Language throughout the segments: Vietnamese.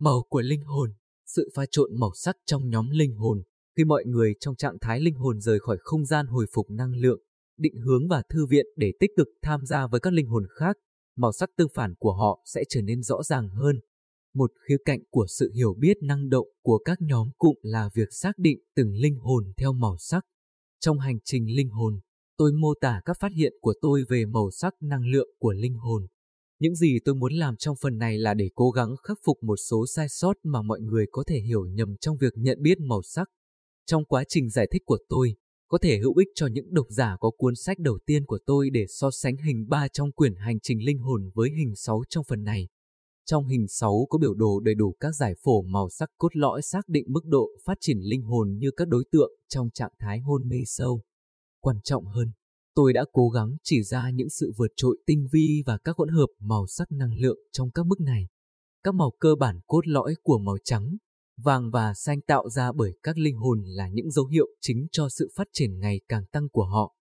Màu của linh hồn, sự pha trộn màu sắc trong nhóm linh hồn, khi mọi người trong trạng thái linh hồn rời khỏi không gian hồi phục năng lượng, định hướng và thư viện để tích cực tham gia với các linh hồn khác, màu sắc tương phản của họ sẽ trở nên rõ ràng hơn. Một khía cạnh của sự hiểu biết năng động của các nhóm cụm là việc xác định từng linh hồn theo màu sắc. Trong hành trình linh hồn, tôi mô tả các phát hiện của tôi về màu sắc năng lượng của linh hồn. Những gì tôi muốn làm trong phần này là để cố gắng khắc phục một số sai sót mà mọi người có thể hiểu nhầm trong việc nhận biết màu sắc. Trong quá trình giải thích của tôi, có thể hữu ích cho những độc giả có cuốn sách đầu tiên của tôi để so sánh hình 3 trong quyển Hành trình linh hồn với hình 6 trong phần này. Trong hình 6 có biểu đồ đầy đủ các giải phổ màu sắc cốt lõi xác định mức độ phát triển linh hồn như các đối tượng trong trạng thái hôn mê sâu. Quan trọng hơn, tôi đã cố gắng chỉ ra những sự vượt trội tinh vi và các hỗn hợp màu sắc năng lượng trong các mức này. Các màu cơ bản cốt lõi của màu trắng, vàng và xanh tạo ra bởi các linh hồn là những dấu hiệu chính cho sự phát triển ngày càng tăng của họ.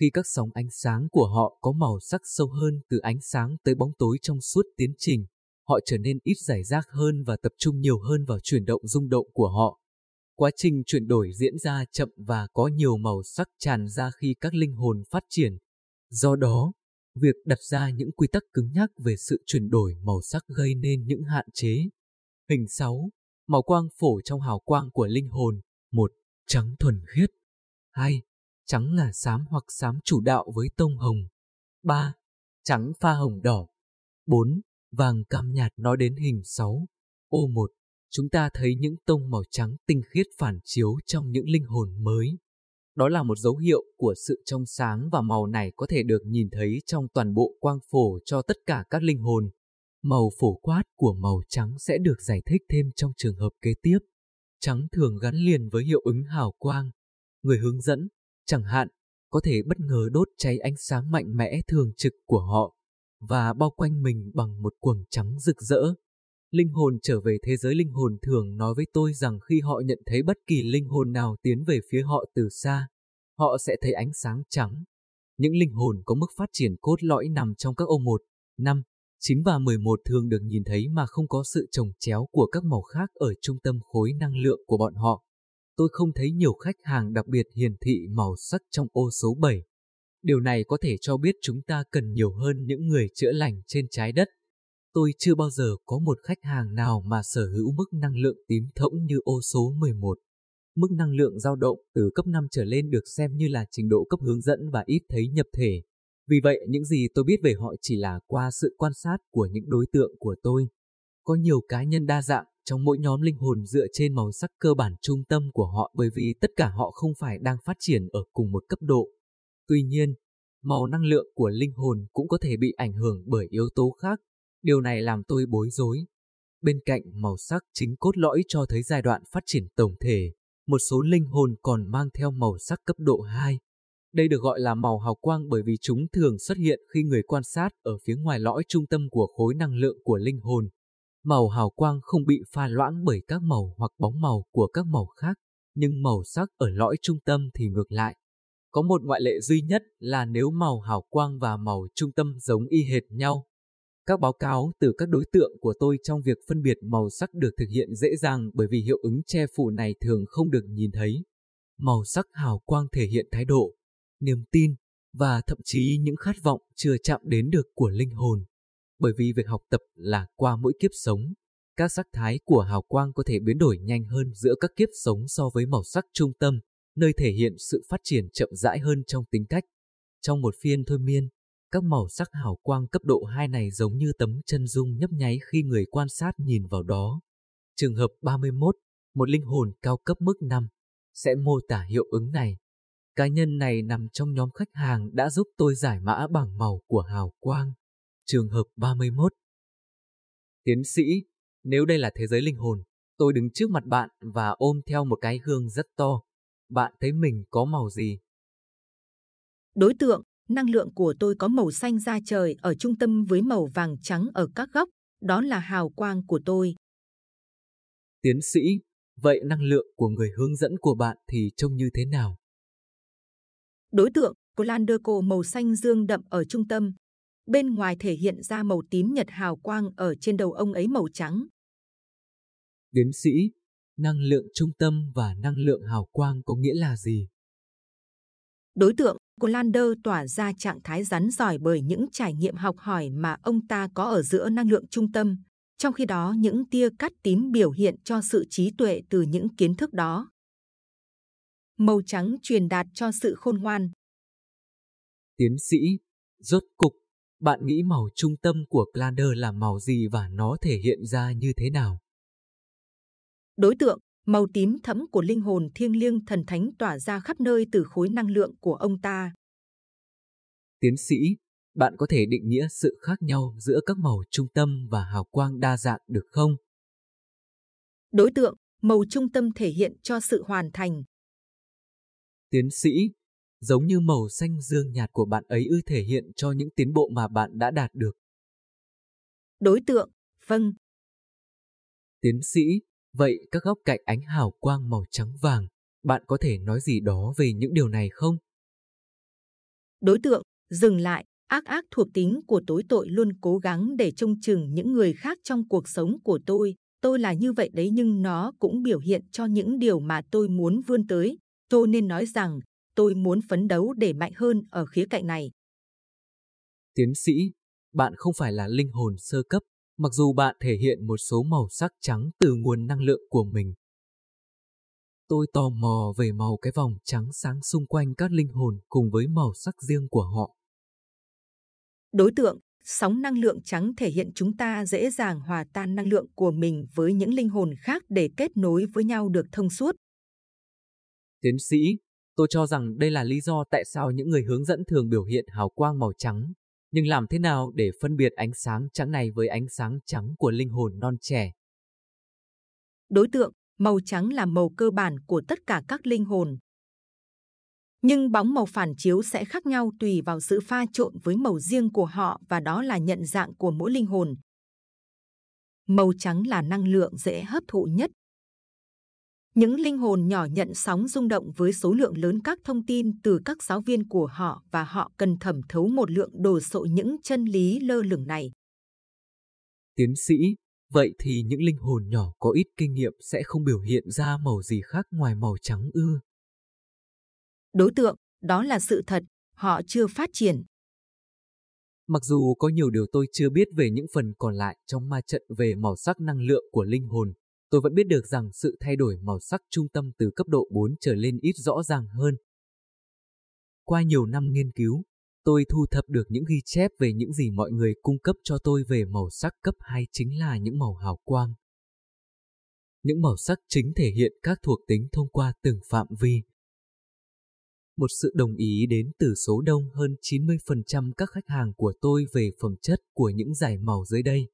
Khi các sóng ánh sáng của họ có màu sắc sâu hơn từ ánh sáng tới bóng tối trong suốt tiến trình, họ trở nên ít giải rác hơn và tập trung nhiều hơn vào chuyển động rung động của họ. Quá trình chuyển đổi diễn ra chậm và có nhiều màu sắc tràn ra khi các linh hồn phát triển. Do đó, việc đặt ra những quy tắc cứng nhắc về sự chuyển đổi màu sắc gây nên những hạn chế. Hình 6. Màu quang phổ trong hào quang của linh hồn. 1. Trắng thuần khiết. 2. Trắng ngà xám hoặc xám chủ đạo với tông hồng. 3. Trắng pha hồng đỏ. 4. Vàng cam nhạt nói đến hình 6. Ô 1 chúng ta thấy những tông màu trắng tinh khiết phản chiếu trong những linh hồn mới. Đó là một dấu hiệu của sự trong sáng và màu này có thể được nhìn thấy trong toàn bộ quang phổ cho tất cả các linh hồn. Màu phổ quát của màu trắng sẽ được giải thích thêm trong trường hợp kế tiếp. Trắng thường gắn liền với hiệu ứng hào quang. Người hướng dẫn, chẳng hạn, có thể bất ngờ đốt cháy ánh sáng mạnh mẽ thường trực của họ và bao quanh mình bằng một quầng trắng rực rỡ. Linh hồn trở về thế giới linh hồn thường nói với tôi rằng khi họ nhận thấy bất kỳ linh hồn nào tiến về phía họ từ xa, họ sẽ thấy ánh sáng trắng. Những linh hồn có mức phát triển cốt lõi nằm trong các ô 1, 5, 9 và 11 thường được nhìn thấy mà không có sự trồng chéo của các màu khác ở trung tâm khối năng lượng của bọn họ. Tôi không thấy nhiều khách hàng đặc biệt hiển thị màu sắc trong ô số 7. Điều này có thể cho biết chúng ta cần nhiều hơn những người chữa lành trên trái đất. Tôi chưa bao giờ có một khách hàng nào mà sở hữu mức năng lượng tím thỗng như ô số 11. Mức năng lượng dao động từ cấp 5 trở lên được xem như là trình độ cấp hướng dẫn và ít thấy nhập thể. Vì vậy, những gì tôi biết về họ chỉ là qua sự quan sát của những đối tượng của tôi. Có nhiều cá nhân đa dạng trong mỗi nhóm linh hồn dựa trên màu sắc cơ bản trung tâm của họ bởi vì tất cả họ không phải đang phát triển ở cùng một cấp độ. Tuy nhiên, màu năng lượng của linh hồn cũng có thể bị ảnh hưởng bởi yếu tố khác Điều này làm tôi bối rối. Bên cạnh màu sắc chính cốt lõi cho thấy giai đoạn phát triển tổng thể, một số linh hồn còn mang theo màu sắc cấp độ 2. Đây được gọi là màu hào quang bởi vì chúng thường xuất hiện khi người quan sát ở phía ngoài lõi trung tâm của khối năng lượng của linh hồn. Màu hào quang không bị pha loãng bởi các màu hoặc bóng màu của các màu khác, nhưng màu sắc ở lõi trung tâm thì ngược lại. Có một ngoại lệ duy nhất là nếu màu hào quang và màu trung tâm giống y hệt nhau, các báo cáo từ các đối tượng của tôi trong việc phân biệt màu sắc được thực hiện dễ dàng bởi vì hiệu ứng che phủ này thường không được nhìn thấy. Màu sắc hào quang thể hiện thái độ, niềm tin và thậm chí những khát vọng chưa chạm đến được của linh hồn. Bởi vì việc học tập là qua mỗi kiếp sống, các sắc thái của hào quang có thể biến đổi nhanh hơn giữa các kiếp sống so với màu sắc trung tâm, nơi thể hiện sự phát triển chậm rãi hơn trong tính cách. Trong một phiên thôi miên, các màu sắc hào quang cấp độ 2 này giống như tấm chân dung nhấp nháy khi người quan sát nhìn vào đó. Trường hợp 31, một linh hồn cao cấp mức 5, sẽ mô tả hiệu ứng này. Cá nhân này nằm trong nhóm khách hàng đã giúp tôi giải mã bảng màu của hào quang. Trường hợp 31 Tiến sĩ, nếu đây là thế giới linh hồn, tôi đứng trước mặt bạn và ôm theo một cái gương rất to. Bạn thấy mình có màu gì? Đối tượng năng lượng của tôi có màu xanh da trời ở trung tâm với màu vàng trắng ở các góc, đó là hào quang của tôi. Tiến sĩ, vậy năng lượng của người hướng dẫn của bạn thì trông như thế nào? Đối tượng Colanderco màu xanh dương đậm ở trung tâm. Bên ngoài thể hiện ra màu tím nhật hào quang ở trên đầu ông ấy màu trắng. Tiến sĩ, năng lượng trung tâm và năng lượng hào quang có nghĩa là gì? Đối tượng của Lander tỏa ra trạng thái rắn giỏi bởi những trải nghiệm học hỏi mà ông ta có ở giữa năng lượng trung tâm, trong khi đó những tia cắt tím biểu hiện cho sự trí tuệ từ những kiến thức đó. Màu trắng truyền đạt cho sự khôn ngoan. Tiến sĩ, rốt cục, bạn nghĩ màu trung tâm của Clander là màu gì và nó thể hiện ra như thế nào? Đối tượng, màu tím thẫm của linh hồn thiêng liêng thần thánh tỏa ra khắp nơi từ khối năng lượng của ông ta. Tiến sĩ, bạn có thể định nghĩa sự khác nhau giữa các màu trung tâm và hào quang đa dạng được không? Đối tượng, màu trung tâm thể hiện cho sự hoàn thành. Tiến sĩ, giống như màu xanh dương nhạt của bạn ấy ư thể hiện cho những tiến bộ mà bạn đã đạt được. Đối tượng, vâng. Tiến sĩ, vậy các góc cạnh ánh hào quang màu trắng vàng, bạn có thể nói gì đó về những điều này không? Đối tượng, dừng lại, ác ác thuộc tính của tối tội luôn cố gắng để trông chừng những người khác trong cuộc sống của tôi. Tôi là như vậy đấy nhưng nó cũng biểu hiện cho những điều mà tôi muốn vươn tới. Tôi nên nói rằng tôi muốn phấn đấu để mạnh hơn ở khía cạnh này. Tiến sĩ, bạn không phải là linh hồn sơ cấp, mặc dù bạn thể hiện một số màu sắc trắng từ nguồn năng lượng của mình. Tôi tò mò về màu cái vòng trắng sáng xung quanh các linh hồn cùng với màu sắc riêng của họ. Đối tượng, sóng năng lượng trắng thể hiện chúng ta dễ dàng hòa tan năng lượng của mình với những linh hồn khác để kết nối với nhau được thông suốt. Tiến sĩ, tôi cho rằng đây là lý do tại sao những người hướng dẫn thường biểu hiện hào quang màu trắng. Nhưng làm thế nào để phân biệt ánh sáng trắng này với ánh sáng trắng của linh hồn non trẻ? Đối tượng, màu trắng là màu cơ bản của tất cả các linh hồn, nhưng bóng màu phản chiếu sẽ khác nhau tùy vào sự pha trộn với màu riêng của họ và đó là nhận dạng của mỗi linh hồn. Màu trắng là năng lượng dễ hấp thụ nhất. Những linh hồn nhỏ nhận sóng rung động với số lượng lớn các thông tin từ các giáo viên của họ và họ cần thẩm thấu một lượng đồ sộ những chân lý lơ lửng này. Tiến sĩ, vậy thì những linh hồn nhỏ có ít kinh nghiệm sẽ không biểu hiện ra màu gì khác ngoài màu trắng ư? đối tượng, đó là sự thật, họ chưa phát triển. Mặc dù có nhiều điều tôi chưa biết về những phần còn lại trong ma trận về màu sắc năng lượng của linh hồn, tôi vẫn biết được rằng sự thay đổi màu sắc trung tâm từ cấp độ 4 trở lên ít rõ ràng hơn. Qua nhiều năm nghiên cứu, tôi thu thập được những ghi chép về những gì mọi người cung cấp cho tôi về màu sắc cấp 2 chính là những màu hào quang. Những màu sắc chính thể hiện các thuộc tính thông qua từng phạm vi, một sự đồng ý đến từ số đông hơn 90% các khách hàng của tôi về phẩm chất của những giải màu dưới đây.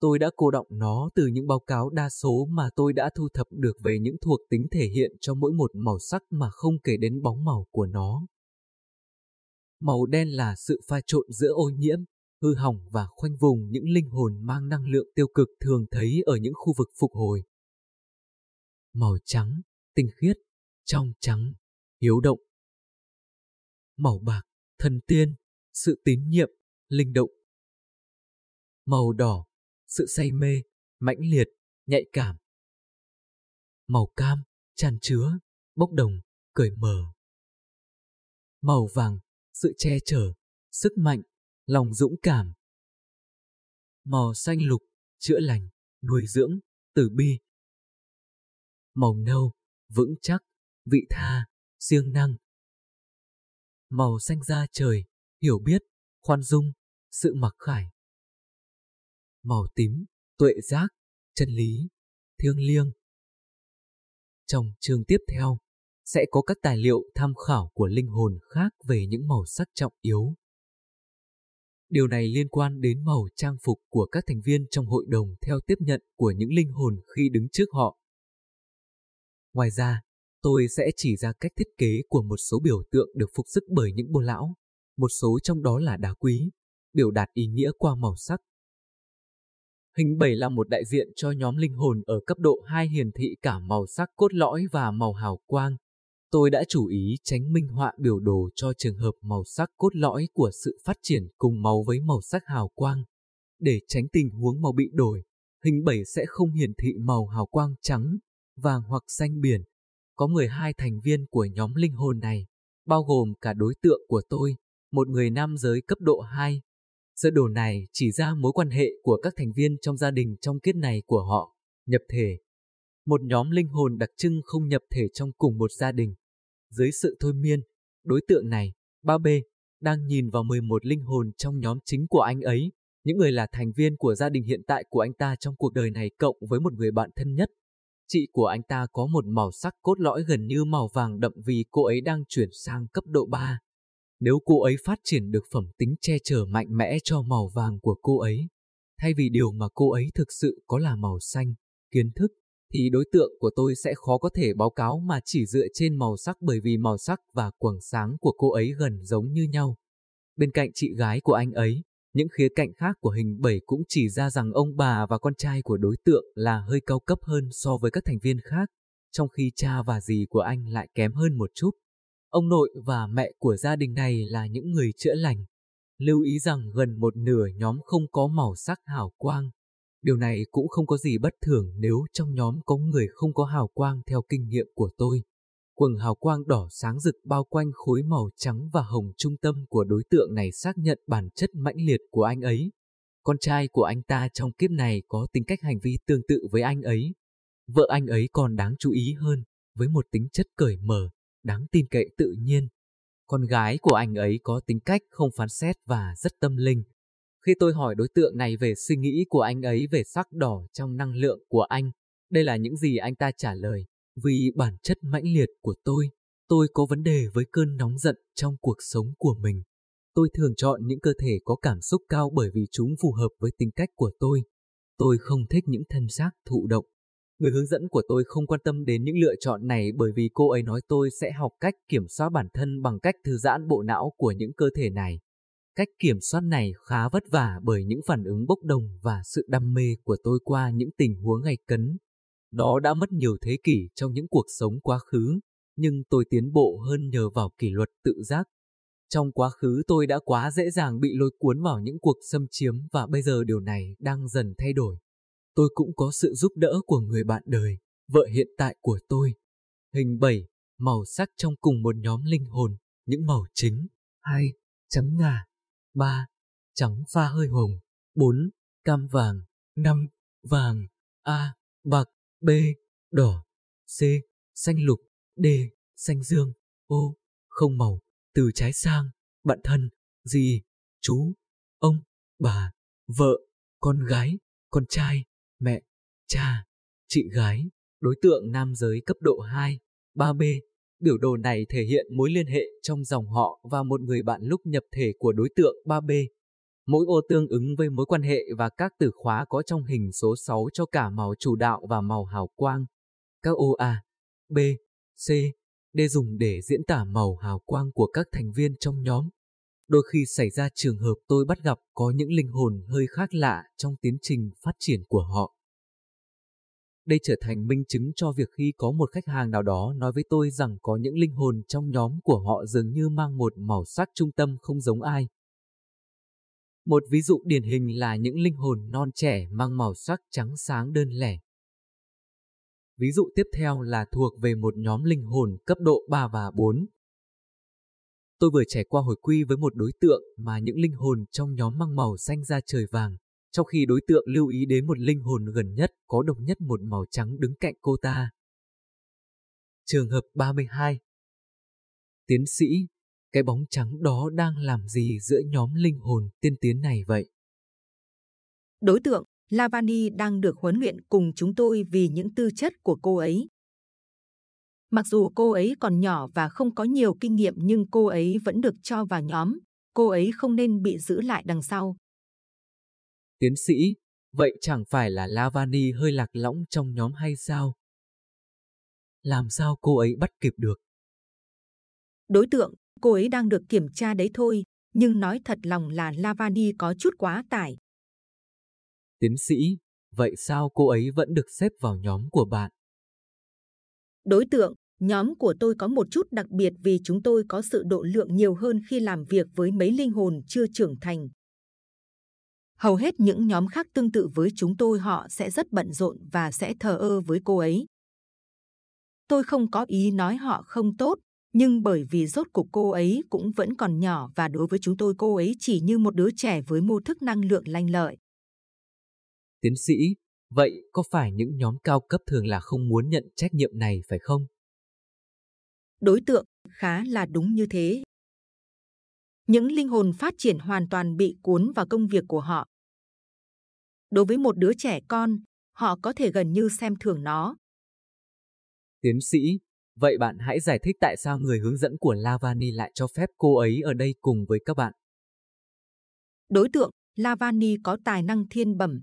Tôi đã cô động nó từ những báo cáo đa số mà tôi đã thu thập được về những thuộc tính thể hiện cho mỗi một màu sắc mà không kể đến bóng màu của nó. Màu đen là sự pha trộn giữa ô nhiễm, hư hỏng và khoanh vùng những linh hồn mang năng lượng tiêu cực thường thấy ở những khu vực phục hồi. Màu trắng, tinh khiết, trong trắng, hiếu động. Màu bạc, thần tiên, sự tín nhiệm, linh động. Màu đỏ, sự say mê, mãnh liệt, nhạy cảm. Màu cam, tràn chứa, bốc đồng, cởi mở. Màu vàng, sự che chở, sức mạnh, lòng dũng cảm. Màu xanh lục, chữa lành, nuôi dưỡng, từ bi. Màu nâu, vững chắc, vị tha, siêng năng. Màu xanh da trời, hiểu biết, khoan dung, sự mặc khải. Màu tím, tuệ giác, chân lý, thiêng liêng. Trong chương tiếp theo, sẽ có các tài liệu tham khảo của linh hồn khác về những màu sắc trọng yếu. Điều này liên quan đến màu trang phục của các thành viên trong hội đồng theo tiếp nhận của những linh hồn khi đứng trước họ. Ngoài ra, Tôi sẽ chỉ ra cách thiết kế của một số biểu tượng được phục sức bởi những bồ lão, một số trong đó là đá quý, biểu đạt ý nghĩa qua màu sắc. Hình 7 là một đại diện cho nhóm linh hồn ở cấp độ 2 hiển thị cả màu sắc cốt lõi và màu hào quang. Tôi đã chú ý tránh minh họa biểu đồ cho trường hợp màu sắc cốt lõi của sự phát triển cùng màu với màu sắc hào quang, để tránh tình huống màu bị đổi, hình 7 sẽ không hiển thị màu hào quang trắng, vàng hoặc xanh biển. Có 12 thành viên của nhóm linh hồn này, bao gồm cả đối tượng của tôi, một người nam giới cấp độ 2. Sơ đồ này chỉ ra mối quan hệ của các thành viên trong gia đình trong kiếp này của họ, nhập thể. Một nhóm linh hồn đặc trưng không nhập thể trong cùng một gia đình. Dưới sự thôi miên, đối tượng này, 3B, đang nhìn vào 11 linh hồn trong nhóm chính của anh ấy, những người là thành viên của gia đình hiện tại của anh ta trong cuộc đời này cộng với một người bạn thân nhất. Chị của anh ta có một màu sắc cốt lõi gần như màu vàng đậm vì cô ấy đang chuyển sang cấp độ 3. Nếu cô ấy phát triển được phẩm tính che chở mạnh mẽ cho màu vàng của cô ấy, thay vì điều mà cô ấy thực sự có là màu xanh, kiến thức, thì đối tượng của tôi sẽ khó có thể báo cáo mà chỉ dựa trên màu sắc bởi vì màu sắc và quầng sáng của cô ấy gần giống như nhau. Bên cạnh chị gái của anh ấy, những khía cạnh khác của hình 7 cũng chỉ ra rằng ông bà và con trai của đối tượng là hơi cao cấp hơn so với các thành viên khác, trong khi cha và dì của anh lại kém hơn một chút. Ông nội và mẹ của gia đình này là những người chữa lành. Lưu ý rằng gần một nửa nhóm không có màu sắc hào quang. Điều này cũng không có gì bất thường nếu trong nhóm có người không có hào quang theo kinh nghiệm của tôi. Quầng hào quang đỏ sáng rực bao quanh khối màu trắng và hồng trung tâm của đối tượng này xác nhận bản chất mãnh liệt của anh ấy. Con trai của anh ta trong kiếp này có tính cách hành vi tương tự với anh ấy. Vợ anh ấy còn đáng chú ý hơn, với một tính chất cởi mở, đáng tin cậy tự nhiên. Con gái của anh ấy có tính cách không phán xét và rất tâm linh. Khi tôi hỏi đối tượng này về suy nghĩ của anh ấy về sắc đỏ trong năng lượng của anh, đây là những gì anh ta trả lời. Vì bản chất mãnh liệt của tôi, tôi có vấn đề với cơn nóng giận trong cuộc sống của mình. Tôi thường chọn những cơ thể có cảm xúc cao bởi vì chúng phù hợp với tính cách của tôi. Tôi không thích những thân xác thụ động. Người hướng dẫn của tôi không quan tâm đến những lựa chọn này bởi vì cô ấy nói tôi sẽ học cách kiểm soát bản thân bằng cách thư giãn bộ não của những cơ thể này. Cách kiểm soát này khá vất vả bởi những phản ứng bốc đồng và sự đam mê của tôi qua những tình huống ngày cấn đó đã mất nhiều thế kỷ trong những cuộc sống quá khứ, nhưng tôi tiến bộ hơn nhờ vào kỷ luật tự giác. Trong quá khứ tôi đã quá dễ dàng bị lôi cuốn vào những cuộc xâm chiếm và bây giờ điều này đang dần thay đổi. Tôi cũng có sự giúp đỡ của người bạn đời, vợ hiện tại của tôi. Hình 7, màu sắc trong cùng một nhóm linh hồn, những màu chính. 2. Trắng ngà. 3. Trắng pha hơi hồng. 4. Cam vàng. 5. Vàng. A. Bạc. B. Đỏ C. Xanh lục D. Xanh dương O. Không màu Từ trái sang Bạn thân Dì Chú Ông Bà Vợ Con gái Con trai Mẹ Cha Chị gái Đối tượng nam giới cấp độ 2 3B Biểu đồ này thể hiện mối liên hệ trong dòng họ và một người bạn lúc nhập thể của đối tượng 3B. Mỗi ô tương ứng với mối quan hệ và các từ khóa có trong hình số 6 cho cả màu chủ đạo và màu hào quang. Các ô A, B, C, D dùng để diễn tả màu hào quang của các thành viên trong nhóm. Đôi khi xảy ra trường hợp tôi bắt gặp có những linh hồn hơi khác lạ trong tiến trình phát triển của họ. Đây trở thành minh chứng cho việc khi có một khách hàng nào đó nói với tôi rằng có những linh hồn trong nhóm của họ dường như mang một màu sắc trung tâm không giống ai. Một ví dụ điển hình là những linh hồn non trẻ mang màu sắc trắng sáng đơn lẻ. Ví dụ tiếp theo là thuộc về một nhóm linh hồn cấp độ 3 và 4. Tôi vừa trải qua hồi quy với một đối tượng mà những linh hồn trong nhóm mang màu xanh ra trời vàng, trong khi đối tượng lưu ý đến một linh hồn gần nhất có độc nhất một màu trắng đứng cạnh cô ta. Trường hợp 32 Tiến sĩ cái bóng trắng đó đang làm gì giữa nhóm linh hồn tiên tiến này vậy? Đối tượng Lavani đang được huấn luyện cùng chúng tôi vì những tư chất của cô ấy. Mặc dù cô ấy còn nhỏ và không có nhiều kinh nghiệm nhưng cô ấy vẫn được cho vào nhóm. Cô ấy không nên bị giữ lại đằng sau. Tiến sĩ, vậy chẳng phải là Lavani hơi lạc lõng trong nhóm hay sao? Làm sao cô ấy bắt kịp được? Đối tượng cô ấy đang được kiểm tra đấy thôi, nhưng nói thật lòng là Lavani có chút quá tải. Tiến sĩ, vậy sao cô ấy vẫn được xếp vào nhóm của bạn? Đối tượng, nhóm của tôi có một chút đặc biệt vì chúng tôi có sự độ lượng nhiều hơn khi làm việc với mấy linh hồn chưa trưởng thành. Hầu hết những nhóm khác tương tự với chúng tôi họ sẽ rất bận rộn và sẽ thờ ơ với cô ấy. Tôi không có ý nói họ không tốt, nhưng bởi vì rốt cuộc cô ấy cũng vẫn còn nhỏ và đối với chúng tôi cô ấy chỉ như một đứa trẻ với mô thức năng lượng lanh lợi. Tiến sĩ, vậy có phải những nhóm cao cấp thường là không muốn nhận trách nhiệm này phải không? Đối tượng khá là đúng như thế. Những linh hồn phát triển hoàn toàn bị cuốn vào công việc của họ. Đối với một đứa trẻ con, họ có thể gần như xem thường nó. Tiến sĩ, vậy bạn hãy giải thích tại sao người hướng dẫn của Lavani lại cho phép cô ấy ở đây cùng với các bạn. Đối tượng Lavani có tài năng thiên bẩm.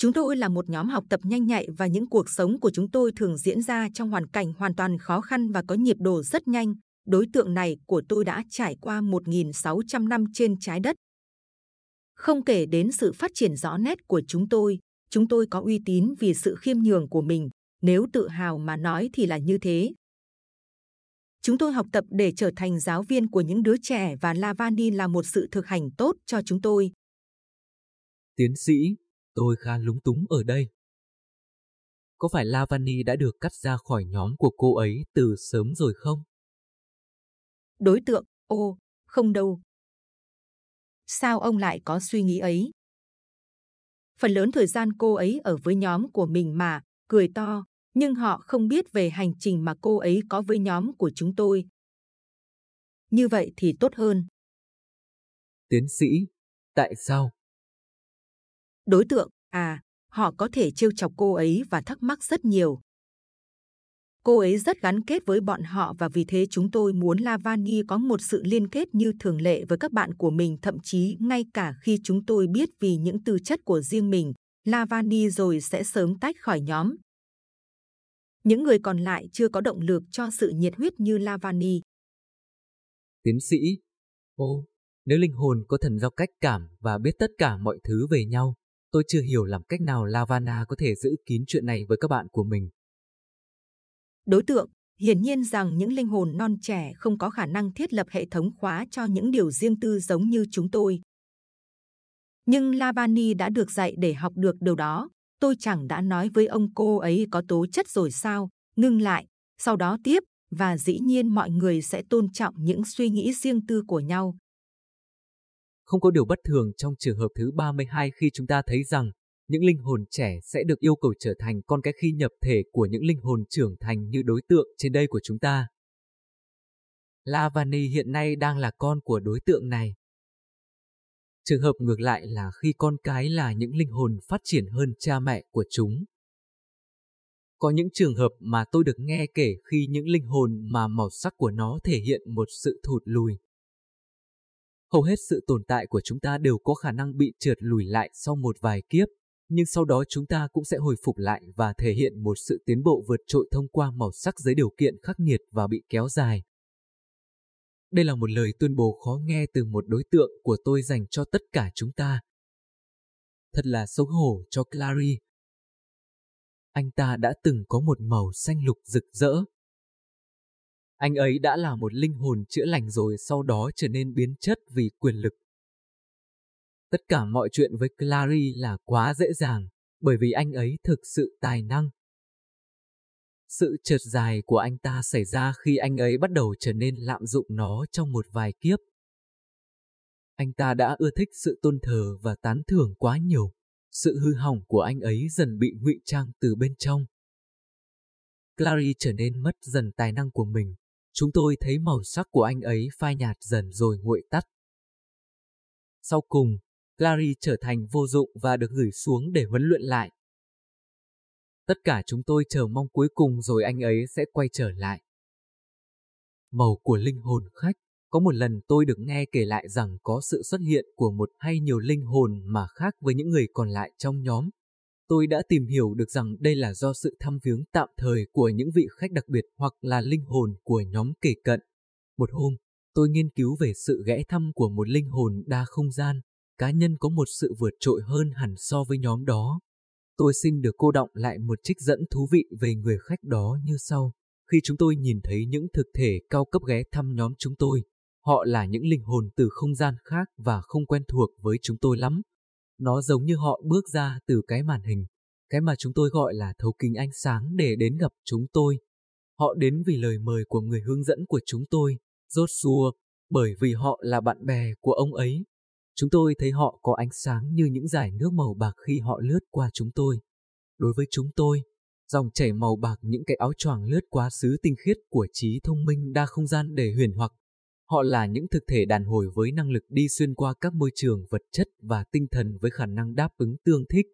Chúng tôi là một nhóm học tập nhanh nhạy và những cuộc sống của chúng tôi thường diễn ra trong hoàn cảnh hoàn toàn khó khăn và có nhịp độ rất nhanh. Đối tượng này của tôi đã trải qua 1.600 năm trên trái đất. Không kể đến sự phát triển rõ nét của chúng tôi, chúng tôi có uy tín vì sự khiêm nhường của mình. Nếu tự hào mà nói thì là như thế. Chúng tôi học tập để trở thành giáo viên của những đứa trẻ và Lavani là một sự thực hành tốt cho chúng tôi. Tiến sĩ, tôi khá lúng túng ở đây. Có phải Lavani đã được cắt ra khỏi nhóm của cô ấy từ sớm rồi không? Đối tượng, ô, không đâu. Sao ông lại có suy nghĩ ấy? Phần lớn thời gian cô ấy ở với nhóm của mình mà, cười to, nhưng họ không biết về hành trình mà cô ấy có với nhóm của chúng tôi. Như vậy thì tốt hơn. Tiến sĩ, tại sao? Đối tượng, à, họ có thể trêu chọc cô ấy và thắc mắc rất nhiều. Cô ấy rất gắn kết với bọn họ và vì thế chúng tôi muốn Lavani có một sự liên kết như thường lệ với các bạn của mình thậm chí ngay cả khi chúng tôi biết vì những tư chất của riêng mình, Lavani rồi sẽ sớm tách khỏi nhóm. Những người còn lại chưa có động lực cho sự nhiệt huyết như Lavani. Tiến sĩ, ô, nếu linh hồn có thần giao cách cảm và biết tất cả mọi thứ về nhau, tôi chưa hiểu làm cách nào Lavana có thể giữ kín chuyện này với các bạn của mình. Đối tượng, hiển nhiên rằng những linh hồn non trẻ không có khả năng thiết lập hệ thống khóa cho những điều riêng tư giống như chúng tôi. Nhưng Lavani đã được dạy để học được điều đó. Tôi chẳng đã nói với ông cô ấy có tố chất rồi sao, ngưng lại, sau đó tiếp, và dĩ nhiên mọi người sẽ tôn trọng những suy nghĩ riêng tư của nhau. Không có điều bất thường trong trường hợp thứ 32 khi chúng ta thấy rằng những linh hồn trẻ sẽ được yêu cầu trở thành con cái khi nhập thể của những linh hồn trưởng thành như đối tượng trên đây của chúng ta. Lavani hiện nay đang là con của đối tượng này. Trường hợp ngược lại là khi con cái là những linh hồn phát triển hơn cha mẹ của chúng. Có những trường hợp mà tôi được nghe kể khi những linh hồn mà màu sắc của nó thể hiện một sự thụt lùi. Hầu hết sự tồn tại của chúng ta đều có khả năng bị trượt lùi lại sau một vài kiếp, nhưng sau đó chúng ta cũng sẽ hồi phục lại và thể hiện một sự tiến bộ vượt trội thông qua màu sắc dưới điều kiện khắc nghiệt và bị kéo dài. Đây là một lời tuyên bố khó nghe từ một đối tượng của tôi dành cho tất cả chúng ta. Thật là xấu hổ cho Clary. Anh ta đã từng có một màu xanh lục rực rỡ. Anh ấy đã là một linh hồn chữa lành rồi sau đó trở nên biến chất vì quyền lực. Tất cả mọi chuyện với Clary là quá dễ dàng, bởi vì anh ấy thực sự tài năng. Sự trượt dài của anh ta xảy ra khi anh ấy bắt đầu trở nên lạm dụng nó trong một vài kiếp. Anh ta đã ưa thích sự tôn thờ và tán thưởng quá nhiều. Sự hư hỏng của anh ấy dần bị ngụy trang từ bên trong. Clary trở nên mất dần tài năng của mình. Chúng tôi thấy màu sắc của anh ấy phai nhạt dần rồi nguội tắt. Sau cùng, Clary trở thành vô dụng và được gửi xuống để huấn luyện lại. Tất cả chúng tôi chờ mong cuối cùng rồi anh ấy sẽ quay trở lại. Màu của linh hồn khách Có một lần tôi được nghe kể lại rằng có sự xuất hiện của một hay nhiều linh hồn mà khác với những người còn lại trong nhóm. Tôi đã tìm hiểu được rằng đây là do sự thăm viếng tạm thời của những vị khách đặc biệt hoặc là linh hồn của nhóm kể cận. Một hôm, tôi nghiên cứu về sự ghé thăm của một linh hồn đa không gian. Cá nhân có một sự vượt trội hơn hẳn so với nhóm đó. Tôi xin được cô động lại một trích dẫn thú vị về người khách đó như sau. Khi chúng tôi nhìn thấy những thực thể cao cấp ghé thăm nhóm chúng tôi, Họ là những linh hồn từ không gian khác và không quen thuộc với chúng tôi lắm. Nó giống như họ bước ra từ cái màn hình, cái mà chúng tôi gọi là thấu kính ánh sáng để đến gặp chúng tôi. Họ đến vì lời mời của người hướng dẫn của chúng tôi, Joshua, bởi vì họ là bạn bè của ông ấy. Chúng tôi thấy họ có ánh sáng như những dải nước màu bạc khi họ lướt qua chúng tôi. Đối với chúng tôi, dòng chảy màu bạc những cái áo choàng lướt qua xứ tinh khiết của trí thông minh đa không gian để huyền hoặc. Họ là những thực thể đàn hồi với năng lực đi xuyên qua các môi trường vật chất và tinh thần với khả năng đáp ứng tương thích.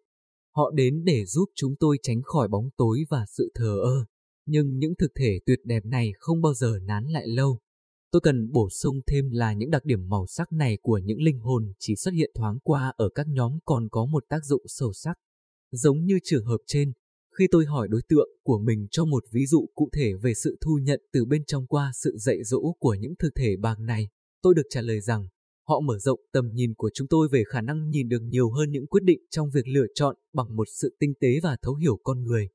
Họ đến để giúp chúng tôi tránh khỏi bóng tối và sự thờ ơ. Nhưng những thực thể tuyệt đẹp này không bao giờ nán lại lâu. Tôi cần bổ sung thêm là những đặc điểm màu sắc này của những linh hồn chỉ xuất hiện thoáng qua ở các nhóm còn có một tác dụng sâu sắc. Giống như trường hợp trên, khi tôi hỏi đối tượng của mình cho một ví dụ cụ thể về sự thu nhận từ bên trong qua sự dạy dỗ của những thực thể bạc này, tôi được trả lời rằng họ mở rộng tầm nhìn của chúng tôi về khả năng nhìn được nhiều hơn những quyết định trong việc lựa chọn bằng một sự tinh tế và thấu hiểu con người.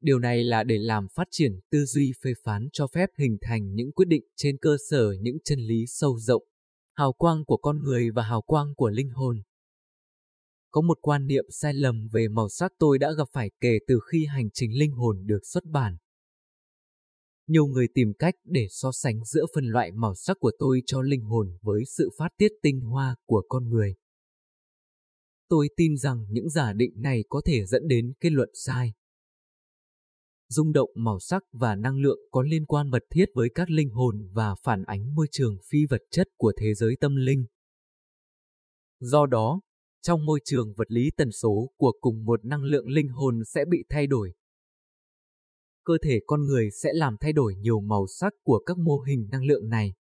Điều này là để làm phát triển tư duy phê phán cho phép hình thành những quyết định trên cơ sở những chân lý sâu rộng, hào quang của con người và hào quang của linh hồn. Có một quan niệm sai lầm về màu sắc tôi đã gặp phải kể từ khi hành trình linh hồn được xuất bản. Nhiều người tìm cách để so sánh giữa phân loại màu sắc của tôi cho linh hồn với sự phát tiết tinh hoa của con người. Tôi tin rằng những giả định này có thể dẫn đến kết luận sai Dung động màu sắc và năng lượng có liên quan mật thiết với các linh hồn và phản ánh môi trường phi vật chất của thế giới tâm linh. Do đó, trong môi trường vật lý tần số của cùng một năng lượng linh hồn sẽ bị thay đổi. Cơ thể con người sẽ làm thay đổi nhiều màu sắc của các mô hình năng lượng này.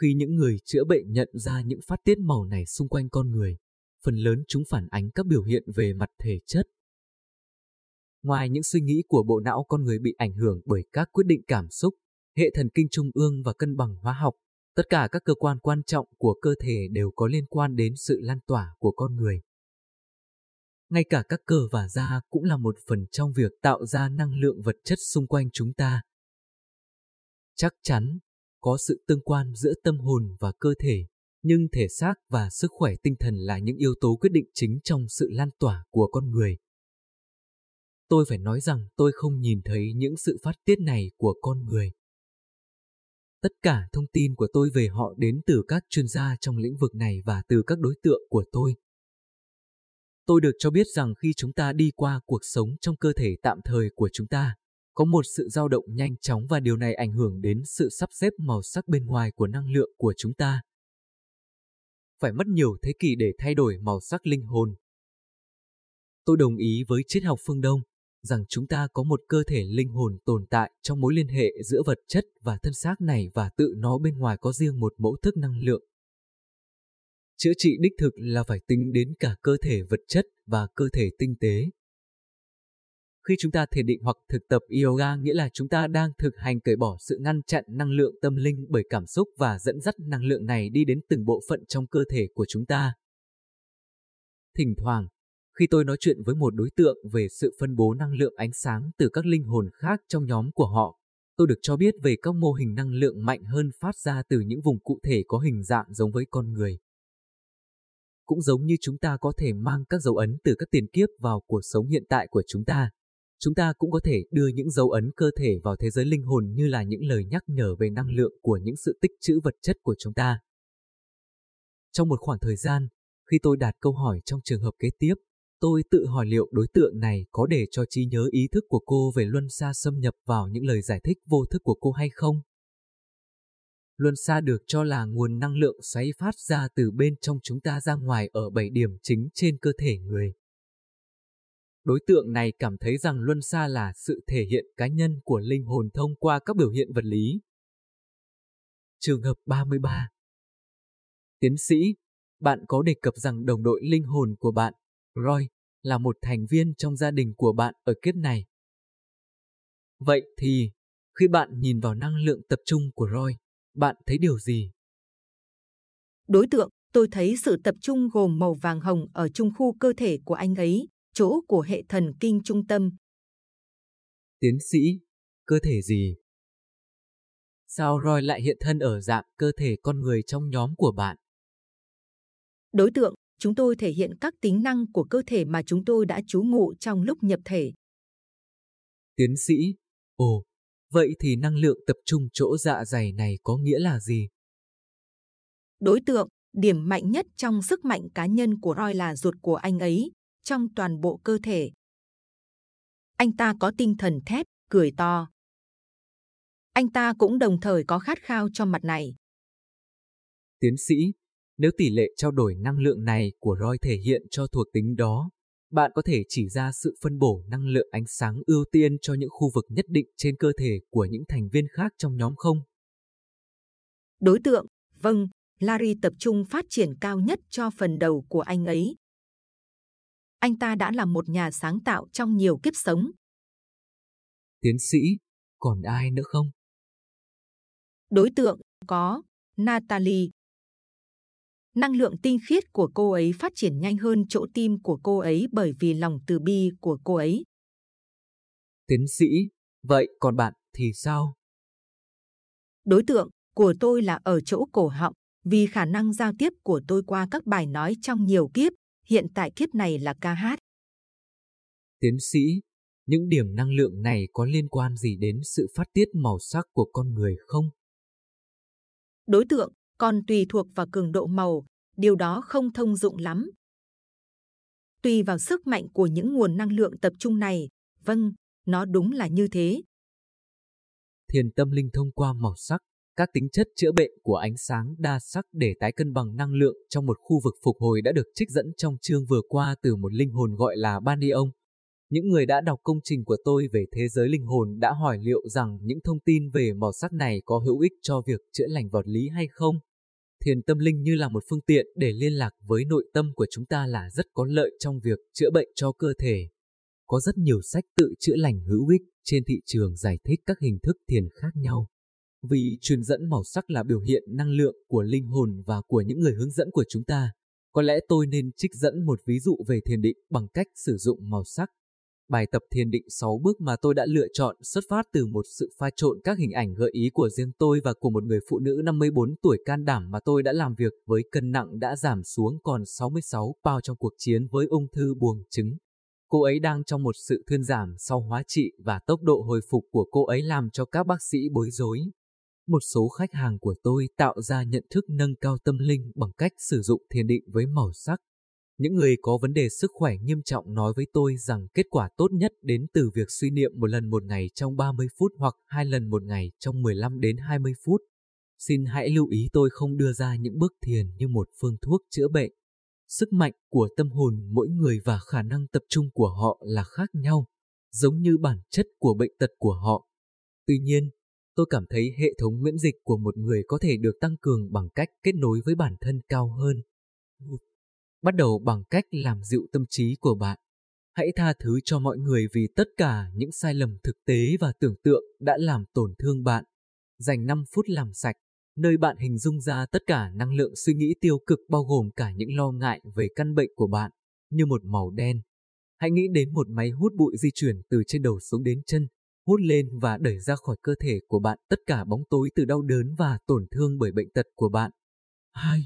Khi những người chữa bệnh nhận ra những phát tiết màu này xung quanh con người, phần lớn chúng phản ánh các biểu hiện về mặt thể chất, Ngoài những suy nghĩ của bộ não con người bị ảnh hưởng bởi các quyết định cảm xúc, hệ thần kinh trung ương và cân bằng hóa học, tất cả các cơ quan quan trọng của cơ thể đều có liên quan đến sự lan tỏa của con người. Ngay cả các cơ và da cũng là một phần trong việc tạo ra năng lượng vật chất xung quanh chúng ta. Chắc chắn, có sự tương quan giữa tâm hồn và cơ thể, nhưng thể xác và sức khỏe tinh thần là những yếu tố quyết định chính trong sự lan tỏa của con người. Tôi phải nói rằng tôi không nhìn thấy những sự phát tiết này của con người. Tất cả thông tin của tôi về họ đến từ các chuyên gia trong lĩnh vực này và từ các đối tượng của tôi. Tôi được cho biết rằng khi chúng ta đi qua cuộc sống trong cơ thể tạm thời của chúng ta, có một sự dao động nhanh chóng và điều này ảnh hưởng đến sự sắp xếp màu sắc bên ngoài của năng lượng của chúng ta. Phải mất nhiều thế kỷ để thay đổi màu sắc linh hồn. Tôi đồng ý với triết học phương Đông rằng chúng ta có một cơ thể linh hồn tồn tại trong mối liên hệ giữa vật chất và thân xác này và tự nó bên ngoài có riêng một mẫu thức năng lượng. Chữa trị đích thực là phải tính đến cả cơ thể vật chất và cơ thể tinh tế. Khi chúng ta thiền định hoặc thực tập yoga nghĩa là chúng ta đang thực hành cởi bỏ sự ngăn chặn năng lượng tâm linh bởi cảm xúc và dẫn dắt năng lượng này đi đến từng bộ phận trong cơ thể của chúng ta. Thỉnh thoảng, khi tôi nói chuyện với một đối tượng về sự phân bố năng lượng ánh sáng từ các linh hồn khác trong nhóm của họ, tôi được cho biết về các mô hình năng lượng mạnh hơn phát ra từ những vùng cụ thể có hình dạng giống với con người. Cũng giống như chúng ta có thể mang các dấu ấn từ các tiền kiếp vào cuộc sống hiện tại của chúng ta, chúng ta cũng có thể đưa những dấu ấn cơ thể vào thế giới linh hồn như là những lời nhắc nhở về năng lượng của những sự tích trữ vật chất của chúng ta. Trong một khoảng thời gian, khi tôi đạt câu hỏi trong trường hợp kế tiếp, Tôi tự hỏi liệu đối tượng này có để cho trí nhớ ý thức của cô về luân xa xâm nhập vào những lời giải thích vô thức của cô hay không? Luân xa được cho là nguồn năng lượng xoáy phát ra từ bên trong chúng ta ra ngoài ở bảy điểm chính trên cơ thể người. Đối tượng này cảm thấy rằng luân xa là sự thể hiện cá nhân của linh hồn thông qua các biểu hiện vật lý. Trường hợp 33 Tiến sĩ, bạn có đề cập rằng đồng đội linh hồn của bạn Roy là một thành viên trong gia đình của bạn ở kiếp này. Vậy thì, khi bạn nhìn vào năng lượng tập trung của Roy, bạn thấy điều gì? Đối tượng, tôi thấy sự tập trung gồm màu vàng hồng ở trung khu cơ thể của anh ấy, chỗ của hệ thần kinh trung tâm. Tiến sĩ, cơ thể gì? Sao Roy lại hiện thân ở dạng cơ thể con người trong nhóm của bạn? Đối tượng, chúng tôi thể hiện các tính năng của cơ thể mà chúng tôi đã trú ngụ trong lúc nhập thể. Tiến sĩ, ồ, vậy thì năng lượng tập trung chỗ dạ dày này có nghĩa là gì? Đối tượng, điểm mạnh nhất trong sức mạnh cá nhân của Roy là ruột của anh ấy, trong toàn bộ cơ thể. Anh ta có tinh thần thép, cười to. Anh ta cũng đồng thời có khát khao cho mặt này. Tiến sĩ, nếu tỷ lệ trao đổi năng lượng này của Roy thể hiện cho thuộc tính đó, bạn có thể chỉ ra sự phân bổ năng lượng ánh sáng ưu tiên cho những khu vực nhất định trên cơ thể của những thành viên khác trong nhóm không? Đối tượng, vâng, Larry tập trung phát triển cao nhất cho phần đầu của anh ấy. Anh ta đã là một nhà sáng tạo trong nhiều kiếp sống. Tiến sĩ, còn ai nữa không? Đối tượng có Natalie. Năng lượng tinh khiết của cô ấy phát triển nhanh hơn chỗ tim của cô ấy bởi vì lòng từ bi của cô ấy. Tiến sĩ, vậy còn bạn thì sao? Đối tượng của tôi là ở chỗ cổ họng vì khả năng giao tiếp của tôi qua các bài nói trong nhiều kiếp, hiện tại kiếp này là ca hát. Tiến sĩ, những điểm năng lượng này có liên quan gì đến sự phát tiết màu sắc của con người không? Đối tượng còn tùy thuộc vào cường độ màu, điều đó không thông dụng lắm. Tùy vào sức mạnh của những nguồn năng lượng tập trung này, vâng, nó đúng là như thế. Thiền tâm linh thông qua màu sắc, các tính chất chữa bệnh của ánh sáng đa sắc để tái cân bằng năng lượng trong một khu vực phục hồi đã được trích dẫn trong chương vừa qua từ một linh hồn gọi là Banion. Những người đã đọc công trình của tôi về thế giới linh hồn đã hỏi liệu rằng những thông tin về màu sắc này có hữu ích cho việc chữa lành vật lý hay không. Thiền tâm linh như là một phương tiện để liên lạc với nội tâm của chúng ta là rất có lợi trong việc chữa bệnh cho cơ thể. Có rất nhiều sách tự chữa lành hữu ích trên thị trường giải thích các hình thức thiền khác nhau. Vì truyền dẫn màu sắc là biểu hiện năng lượng của linh hồn và của những người hướng dẫn của chúng ta. Có lẽ tôi nên trích dẫn một ví dụ về thiền định bằng cách sử dụng màu sắc. Bài tập thiền định 6 bước mà tôi đã lựa chọn xuất phát từ một sự pha trộn các hình ảnh gợi ý của riêng tôi và của một người phụ nữ 54 tuổi can đảm mà tôi đã làm việc với cân nặng đã giảm xuống còn 66 bao trong cuộc chiến với ung thư buồng trứng. Cô ấy đang trong một sự thuyên giảm sau hóa trị và tốc độ hồi phục của cô ấy làm cho các bác sĩ bối rối. Một số khách hàng của tôi tạo ra nhận thức nâng cao tâm linh bằng cách sử dụng thiền định với màu sắc. Những người có vấn đề sức khỏe nghiêm trọng nói với tôi rằng kết quả tốt nhất đến từ việc suy niệm một lần một ngày trong 30 phút hoặc hai lần một ngày trong 15 đến 20 phút. Xin hãy lưu ý tôi không đưa ra những bước thiền như một phương thuốc chữa bệnh. Sức mạnh của tâm hồn mỗi người và khả năng tập trung của họ là khác nhau, giống như bản chất của bệnh tật của họ. Tuy nhiên, tôi cảm thấy hệ thống miễn dịch của một người có thể được tăng cường bằng cách kết nối với bản thân cao hơn. Bắt đầu bằng cách làm dịu tâm trí của bạn. Hãy tha thứ cho mọi người vì tất cả những sai lầm thực tế và tưởng tượng đã làm tổn thương bạn. Dành 5 phút làm sạch, nơi bạn hình dung ra tất cả năng lượng suy nghĩ tiêu cực bao gồm cả những lo ngại về căn bệnh của bạn, như một màu đen. Hãy nghĩ đến một máy hút bụi di chuyển từ trên đầu xuống đến chân, hút lên và đẩy ra khỏi cơ thể của bạn tất cả bóng tối từ đau đớn và tổn thương bởi bệnh tật của bạn. 2.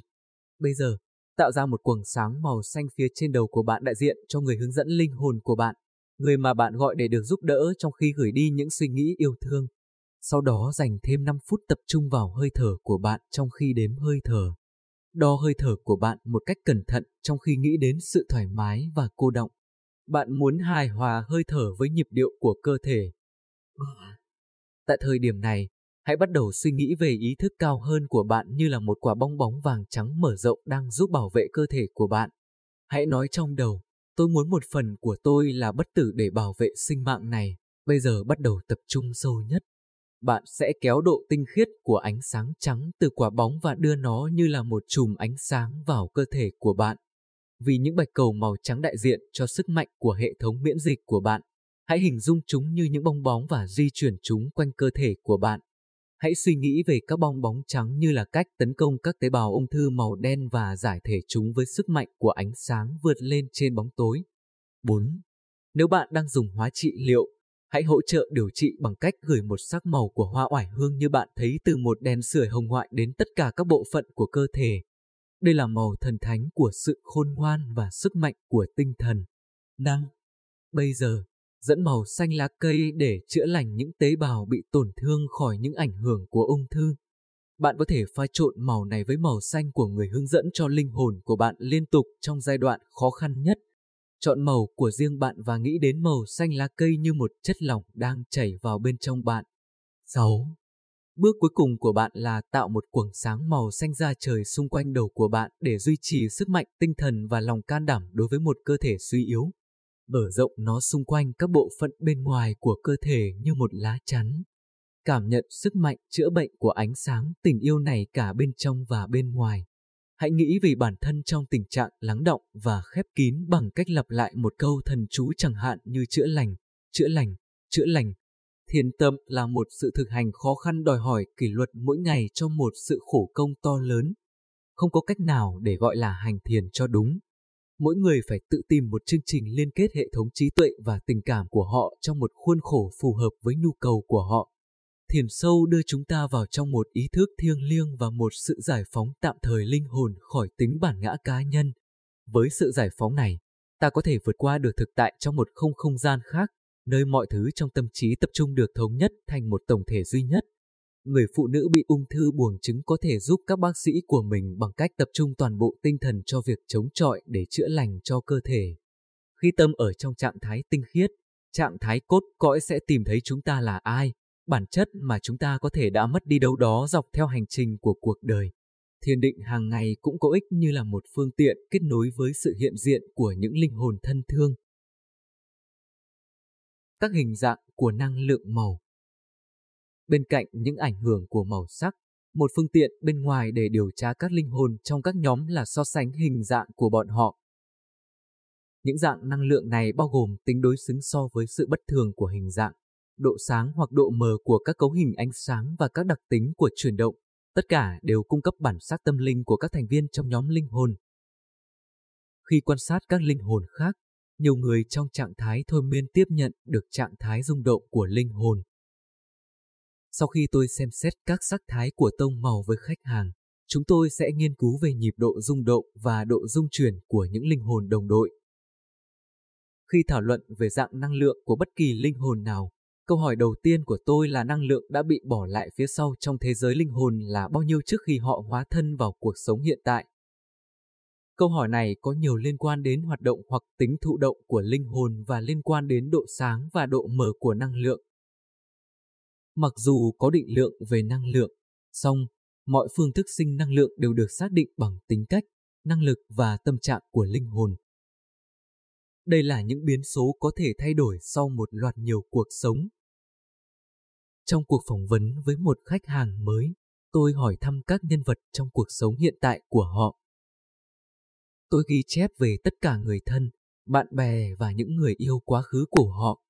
Bây giờ, tạo ra một quầng sáng màu xanh phía trên đầu của bạn đại diện cho người hướng dẫn linh hồn của bạn, người mà bạn gọi để được giúp đỡ trong khi gửi đi những suy nghĩ yêu thương. Sau đó dành thêm 5 phút tập trung vào hơi thở của bạn trong khi đếm hơi thở. Đo hơi thở của bạn một cách cẩn thận trong khi nghĩ đến sự thoải mái và cô động. Bạn muốn hài hòa hơi thở với nhịp điệu của cơ thể. Tại thời điểm này, Hãy bắt đầu suy nghĩ về ý thức cao hơn của bạn như là một quả bong bóng vàng trắng mở rộng đang giúp bảo vệ cơ thể của bạn. Hãy nói trong đầu, tôi muốn một phần của tôi là bất tử để bảo vệ sinh mạng này. Bây giờ bắt đầu tập trung sâu nhất. Bạn sẽ kéo độ tinh khiết của ánh sáng trắng từ quả bóng và đưa nó như là một chùm ánh sáng vào cơ thể của bạn. Vì những bạch cầu màu trắng đại diện cho sức mạnh của hệ thống miễn dịch của bạn, hãy hình dung chúng như những bong bóng và di chuyển chúng quanh cơ thể của bạn. Hãy suy nghĩ về các bong bóng trắng như là cách tấn công các tế bào ung thư màu đen và giải thể chúng với sức mạnh của ánh sáng vượt lên trên bóng tối. 4. Nếu bạn đang dùng hóa trị liệu, Hãy hỗ trợ điều trị bằng cách gửi một sắc màu của hoa oải hương như bạn thấy từ một đèn sưởi hồng ngoại đến tất cả các bộ phận của cơ thể. Đây là màu thần thánh của sự khôn ngoan và sức mạnh của tinh thần. 5. Bây giờ, dẫn màu xanh lá cây để chữa lành những tế bào bị tổn thương khỏi những ảnh hưởng của ung thư. Bạn có thể pha trộn màu này với màu xanh của người hướng dẫn cho linh hồn của bạn liên tục trong giai đoạn khó khăn nhất. Chọn màu của riêng bạn và nghĩ đến màu xanh lá cây như một chất lỏng đang chảy vào bên trong bạn. 6. Bước cuối cùng của bạn là tạo một quầng sáng màu xanh ra trời xung quanh đầu của bạn để duy trì sức mạnh tinh thần và lòng can đảm đối với một cơ thể suy yếu. Mở rộng nó xung quanh các bộ phận bên ngoài của cơ thể như một lá chắn. Cảm nhận sức mạnh chữa bệnh của ánh sáng tình yêu này cả bên trong và bên ngoài. Hãy nghĩ về bản thân trong tình trạng lắng động và khép kín bằng cách lặp lại một câu thần chú chẳng hạn như chữa lành, chữa lành, chữa lành. Thiền tâm là một sự thực hành khó khăn đòi hỏi kỷ luật mỗi ngày trong một sự khổ công to lớn. Không có cách nào để gọi là hành thiền cho đúng. Mỗi người phải tự tìm một chương trình liên kết hệ thống trí tuệ và tình cảm của họ trong một khuôn khổ phù hợp với nhu cầu của họ. Thiền sâu đưa chúng ta vào trong một ý thức thiêng liêng và một sự giải phóng tạm thời linh hồn khỏi tính bản ngã cá nhân. Với sự giải phóng này, ta có thể vượt qua được thực tại trong một không không gian khác, nơi mọi thứ trong tâm trí tập trung được thống nhất thành một tổng thể duy nhất. Người phụ nữ bị ung thư buồng trứng có thể giúp các bác sĩ của mình bằng cách tập trung toàn bộ tinh thần cho việc chống chọi để chữa lành cho cơ thể. Khi tâm ở trong trạng thái tinh khiết, trạng thái cốt cõi sẽ tìm thấy chúng ta là ai, bản chất mà chúng ta có thể đã mất đi đâu đó dọc theo hành trình của cuộc đời. Thiền định hàng ngày cũng có ích như là một phương tiện kết nối với sự hiện diện của những linh hồn thân thương. Các hình dạng của năng lượng màu Bên cạnh những ảnh hưởng của màu sắc, một phương tiện bên ngoài để điều tra các linh hồn trong các nhóm là so sánh hình dạng của bọn họ. Những dạng năng lượng này bao gồm tính đối xứng so với sự bất thường của hình dạng, độ sáng hoặc độ mờ của các cấu hình ánh sáng và các đặc tính của chuyển động, tất cả đều cung cấp bản sắc tâm linh của các thành viên trong nhóm linh hồn. Khi quan sát các linh hồn khác, nhiều người trong trạng thái thôi miên tiếp nhận được trạng thái rung động của linh hồn. Sau khi tôi xem xét các sắc thái của tông màu với khách hàng, chúng tôi sẽ nghiên cứu về nhịp độ rung động và độ rung chuyển của những linh hồn đồng đội. Khi thảo luận về dạng năng lượng của bất kỳ linh hồn nào, Câu hỏi đầu tiên của tôi là năng lượng đã bị bỏ lại phía sau trong thế giới linh hồn là bao nhiêu trước khi họ hóa thân vào cuộc sống hiện tại? Câu hỏi này có nhiều liên quan đến hoạt động hoặc tính thụ động của linh hồn và liên quan đến độ sáng và độ mở của năng lượng. Mặc dù có định lượng về năng lượng, song mọi phương thức sinh năng lượng đều được xác định bằng tính cách, năng lực và tâm trạng của linh hồn. Đây là những biến số có thể thay đổi sau một loạt nhiều cuộc sống. Trong cuộc phỏng vấn với một khách hàng mới, tôi hỏi thăm các nhân vật trong cuộc sống hiện tại của họ. Tôi ghi chép về tất cả người thân, bạn bè và những người yêu quá khứ của họ.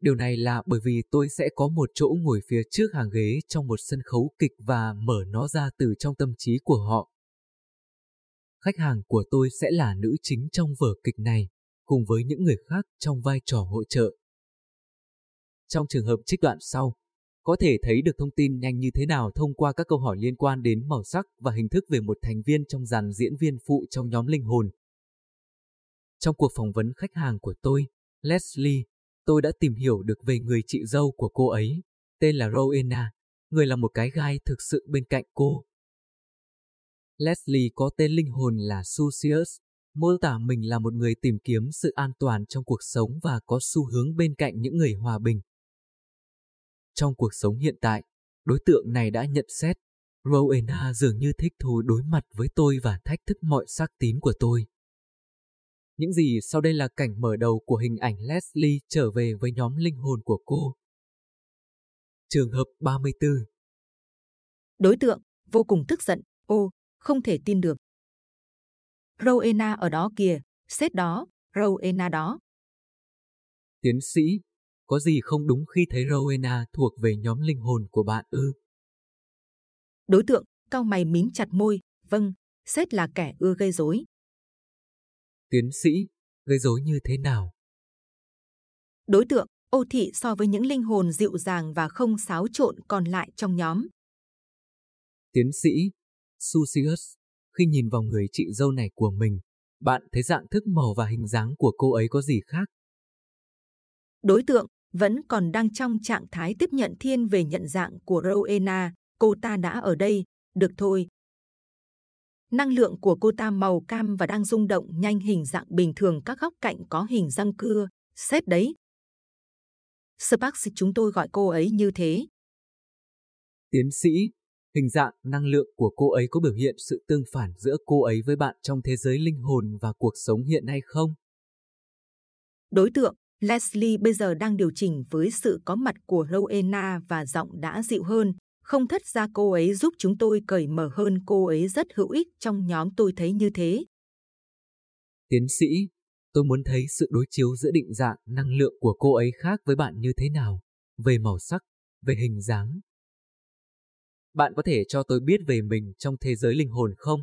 Điều này là bởi vì tôi sẽ có một chỗ ngồi phía trước hàng ghế trong một sân khấu kịch và mở nó ra từ trong tâm trí của họ. Khách hàng của tôi sẽ là nữ chính trong vở kịch này, cùng với những người khác trong vai trò hỗ trợ. Trong trường hợp trích đoạn sau, có thể thấy được thông tin nhanh như thế nào thông qua các câu hỏi liên quan đến màu sắc và hình thức về một thành viên trong dàn diễn viên phụ trong nhóm linh hồn. Trong cuộc phỏng vấn khách hàng của tôi, Leslie, tôi đã tìm hiểu được về người chị dâu của cô ấy, tên là Rowena, người là một cái gai thực sự bên cạnh cô. Leslie có tên linh hồn là Susius, mô tả mình là một người tìm kiếm sự an toàn trong cuộc sống và có xu hướng bên cạnh những người hòa bình. Trong cuộc sống hiện tại, đối tượng này đã nhận xét, Rowena dường như thích thú đối mặt với tôi và thách thức mọi sắc tín của tôi. Những gì sau đây là cảnh mở đầu của hình ảnh Leslie trở về với nhóm linh hồn của cô. Trường hợp 34 Đối tượng vô cùng tức giận, ô, không thể tin được. Rowena ở đó kìa, sếp đó, Rowena đó. Tiến sĩ, có gì không đúng khi thấy Rowena thuộc về nhóm linh hồn của bạn ư? Đối tượng, cao mày mím chặt môi, vâng, sếp là kẻ ưa gây rối. Tiến sĩ, gây rối như thế nào? Đối tượng, ô thị so với những linh hồn dịu dàng và không xáo trộn còn lại trong nhóm. Tiến sĩ Susius, khi nhìn vào người chị dâu này của mình, bạn thấy dạng thức màu và hình dáng của cô ấy có gì khác? Đối tượng vẫn còn đang trong trạng thái tiếp nhận thiên về nhận dạng của Rowena. Cô ta đã ở đây, được thôi. Năng lượng của cô ta màu cam và đang rung động nhanh hình dạng bình thường các góc cạnh có hình răng cưa. Xét đấy. Sparks chúng tôi gọi cô ấy như thế. Tiến sĩ, hình dạng, năng lượng của cô ấy có biểu hiện sự tương phản giữa cô ấy với bạn trong thế giới linh hồn và cuộc sống hiện nay không? Đối tượng Leslie bây giờ đang điều chỉnh với sự có mặt của Rowena và giọng đã dịu hơn. Không thất ra cô ấy giúp chúng tôi cởi mở hơn cô ấy rất hữu ích trong nhóm tôi thấy như thế. Tiến sĩ, tôi muốn thấy sự đối chiếu giữa định dạng năng lượng của cô ấy khác với bạn như thế nào, về màu sắc, về hình dáng. Bạn có thể cho tôi biết về mình trong thế giới linh hồn không?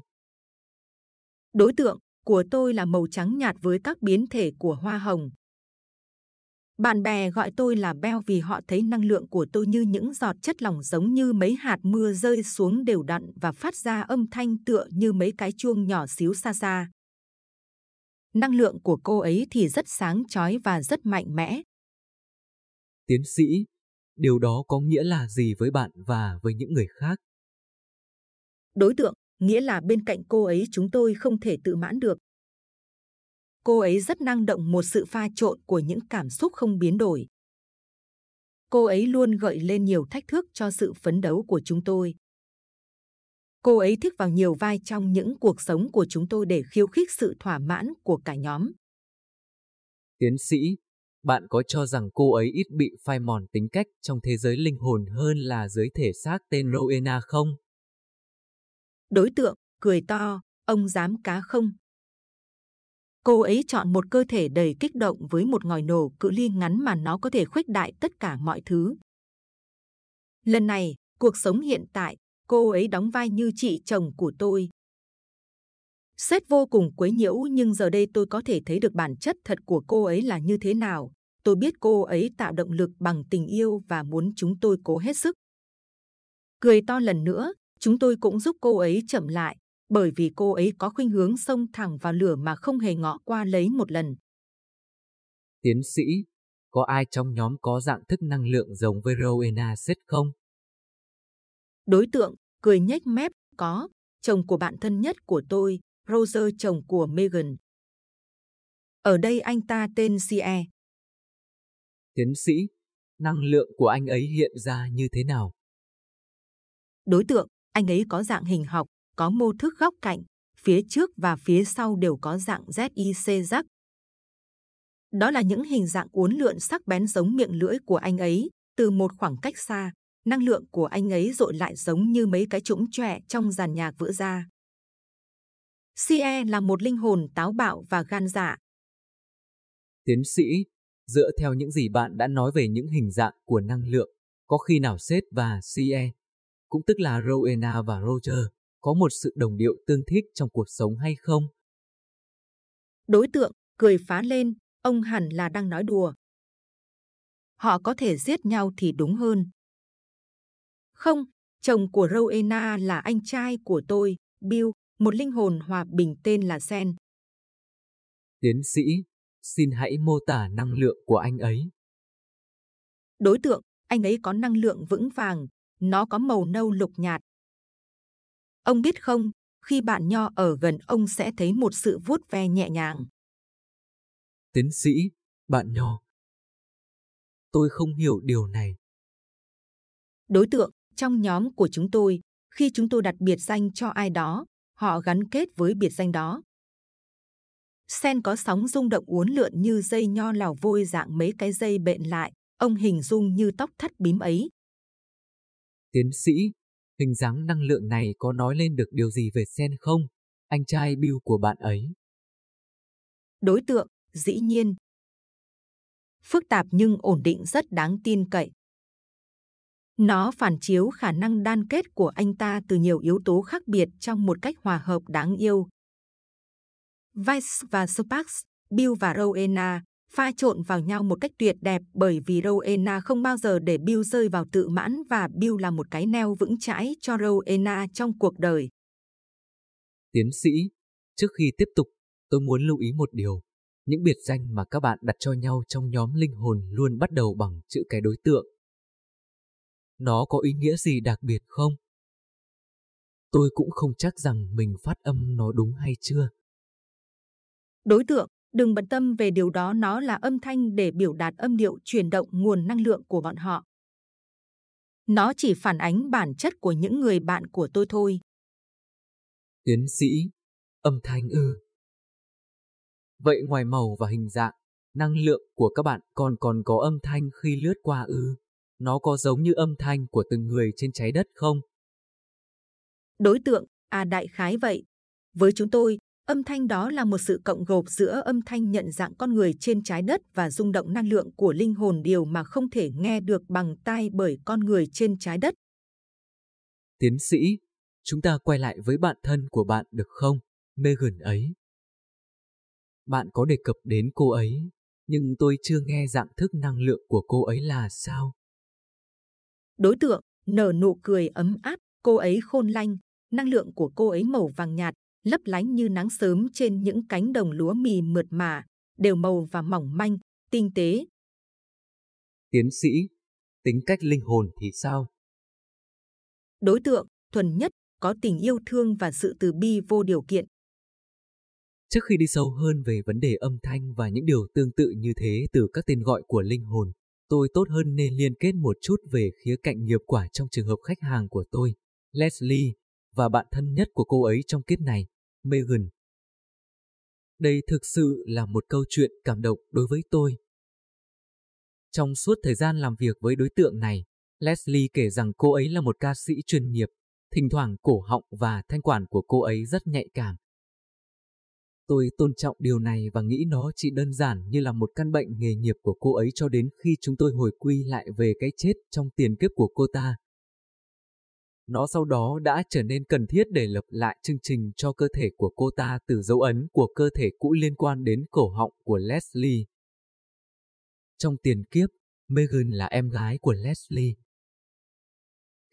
Đối tượng của tôi là màu trắng nhạt với các biến thể của hoa hồng, bạn bè gọi tôi là Beo vì họ thấy năng lượng của tôi như những giọt chất lỏng giống như mấy hạt mưa rơi xuống đều đặn và phát ra âm thanh tựa như mấy cái chuông nhỏ xíu xa xa. Năng lượng của cô ấy thì rất sáng chói và rất mạnh mẽ. Tiến sĩ, điều đó có nghĩa là gì với bạn và với những người khác? Đối tượng, nghĩa là bên cạnh cô ấy chúng tôi không thể tự mãn được, cô ấy rất năng động một sự pha trộn của những cảm xúc không biến đổi. Cô ấy luôn gợi lên nhiều thách thức cho sự phấn đấu của chúng tôi. Cô ấy thích vào nhiều vai trong những cuộc sống của chúng tôi để khiêu khích sự thỏa mãn của cả nhóm. Tiến sĩ, bạn có cho rằng cô ấy ít bị phai mòn tính cách trong thế giới linh hồn hơn là dưới thể xác tên Rowena không? Đối tượng, cười to, ông dám cá không? Cô ấy chọn một cơ thể đầy kích động với một ngòi nổ cự ly ngắn mà nó có thể khuếch đại tất cả mọi thứ. Lần này, cuộc sống hiện tại, cô ấy đóng vai như chị chồng của tôi. Xét vô cùng quấy nhiễu nhưng giờ đây tôi có thể thấy được bản chất thật của cô ấy là như thế nào. Tôi biết cô ấy tạo động lực bằng tình yêu và muốn chúng tôi cố hết sức. Cười to lần nữa, chúng tôi cũng giúp cô ấy chậm lại, bởi vì cô ấy có khuynh hướng xông thẳng vào lửa mà không hề ngọ qua lấy một lần. Tiến sĩ, có ai trong nhóm có dạng thức năng lượng giống với Rowena Seth không? Đối tượng, cười nhếch mép, có, chồng của bạn thân nhất của tôi, Roger chồng của Megan. Ở đây anh ta tên CE. Tiến sĩ, năng lượng của anh ấy hiện ra như thế nào? Đối tượng, anh ấy có dạng hình học, có mô thức góc cạnh, phía trước và phía sau đều có dạng ZIC rắc. Đó là những hình dạng uốn lượn sắc bén giống miệng lưỡi của anh ấy, từ một khoảng cách xa, năng lượng của anh ấy dội lại giống như mấy cái trũng trẻ trong giàn nhạc vỡ ra. CE là một linh hồn táo bạo và gan dạ. Tiến sĩ, dựa theo những gì bạn đã nói về những hình dạng của năng lượng, có khi nào Seth và CE, cũng tức là Rowena và Roger, có một sự đồng điệu tương thích trong cuộc sống hay không? Đối tượng cười phá lên, ông hẳn là đang nói đùa. Họ có thể giết nhau thì đúng hơn. Không, chồng của Rowena là anh trai của tôi, Bill, một linh hồn hòa bình tên là Sen. Tiến sĩ, xin hãy mô tả năng lượng của anh ấy. Đối tượng, anh ấy có năng lượng vững vàng, nó có màu nâu lục nhạt, Ông biết không, khi bạn nho ở gần ông sẽ thấy một sự vuốt ve nhẹ nhàng. Tiến sĩ, bạn nho. Tôi không hiểu điều này. Đối tượng trong nhóm của chúng tôi, khi chúng tôi đặt biệt danh cho ai đó, họ gắn kết với biệt danh đó. Sen có sóng rung động uốn lượn như dây nho lào vôi dạng mấy cái dây bện lại, ông hình dung như tóc thắt bím ấy. Tiến sĩ, Hình dáng năng lượng này có nói lên được điều gì về Sen không? Anh trai Bill của bạn ấy. Đối tượng, dĩ nhiên. Phức tạp nhưng ổn định rất đáng tin cậy. Nó phản chiếu khả năng đan kết của anh ta từ nhiều yếu tố khác biệt trong một cách hòa hợp đáng yêu. Vice và Sparks, Bill và Rowena, pha trộn vào nhau một cách tuyệt đẹp bởi vì Rowena không bao giờ để Bill rơi vào tự mãn và Bill là một cái neo vững chãi cho Rowena trong cuộc đời. Tiến sĩ, trước khi tiếp tục, tôi muốn lưu ý một điều. Những biệt danh mà các bạn đặt cho nhau trong nhóm linh hồn luôn bắt đầu bằng chữ cái đối tượng. Nó có ý nghĩa gì đặc biệt không? Tôi cũng không chắc rằng mình phát âm nó đúng hay chưa. Đối tượng, đừng bận tâm về điều đó nó là âm thanh để biểu đạt âm điệu chuyển động nguồn năng lượng của bọn họ. Nó chỉ phản ánh bản chất của những người bạn của tôi thôi. Tiến sĩ, âm thanh ư. Vậy ngoài màu và hình dạng, năng lượng của các bạn còn còn có âm thanh khi lướt qua ư? Nó có giống như âm thanh của từng người trên trái đất không? Đối tượng, à đại khái vậy. Với chúng tôi, âm thanh đó là một sự cộng gộp giữa âm thanh nhận dạng con người trên trái đất và rung động năng lượng của linh hồn điều mà không thể nghe được bằng tai bởi con người trên trái đất. Tiến sĩ, chúng ta quay lại với bạn thân của bạn được không? Megan ấy. Bạn có đề cập đến cô ấy, nhưng tôi chưa nghe dạng thức năng lượng của cô ấy là sao? Đối tượng nở nụ cười ấm áp, cô ấy khôn lanh, năng lượng của cô ấy màu vàng nhạt, lấp lánh như nắng sớm trên những cánh đồng lúa mì mượt mà, đều màu và mỏng manh, tinh tế. Tiến sĩ, tính cách linh hồn thì sao? Đối tượng thuần nhất, có tình yêu thương và sự từ bi vô điều kiện. Trước khi đi sâu hơn về vấn đề âm thanh và những điều tương tự như thế từ các tên gọi của linh hồn, tôi tốt hơn nên liên kết một chút về khía cạnh nghiệp quả trong trường hợp khách hàng của tôi, Leslie, và bạn thân nhất của cô ấy trong kết này, Megan. Đây thực sự là một câu chuyện cảm động đối với tôi. Trong suốt thời gian làm việc với đối tượng này, Leslie kể rằng cô ấy là một ca sĩ chuyên nghiệp, thỉnh thoảng cổ họng và thanh quản của cô ấy rất nhạy cảm. Tôi tôn trọng điều này và nghĩ nó chỉ đơn giản như là một căn bệnh nghề nghiệp của cô ấy cho đến khi chúng tôi hồi quy lại về cái chết trong tiền kiếp của cô ta. Nó sau đó đã trở nên cần thiết để lập lại chương trình cho cơ thể của cô ta từ dấu ấn của cơ thể cũ liên quan đến cổ họng của Leslie. Trong tiền kiếp, Megan là em gái của Leslie.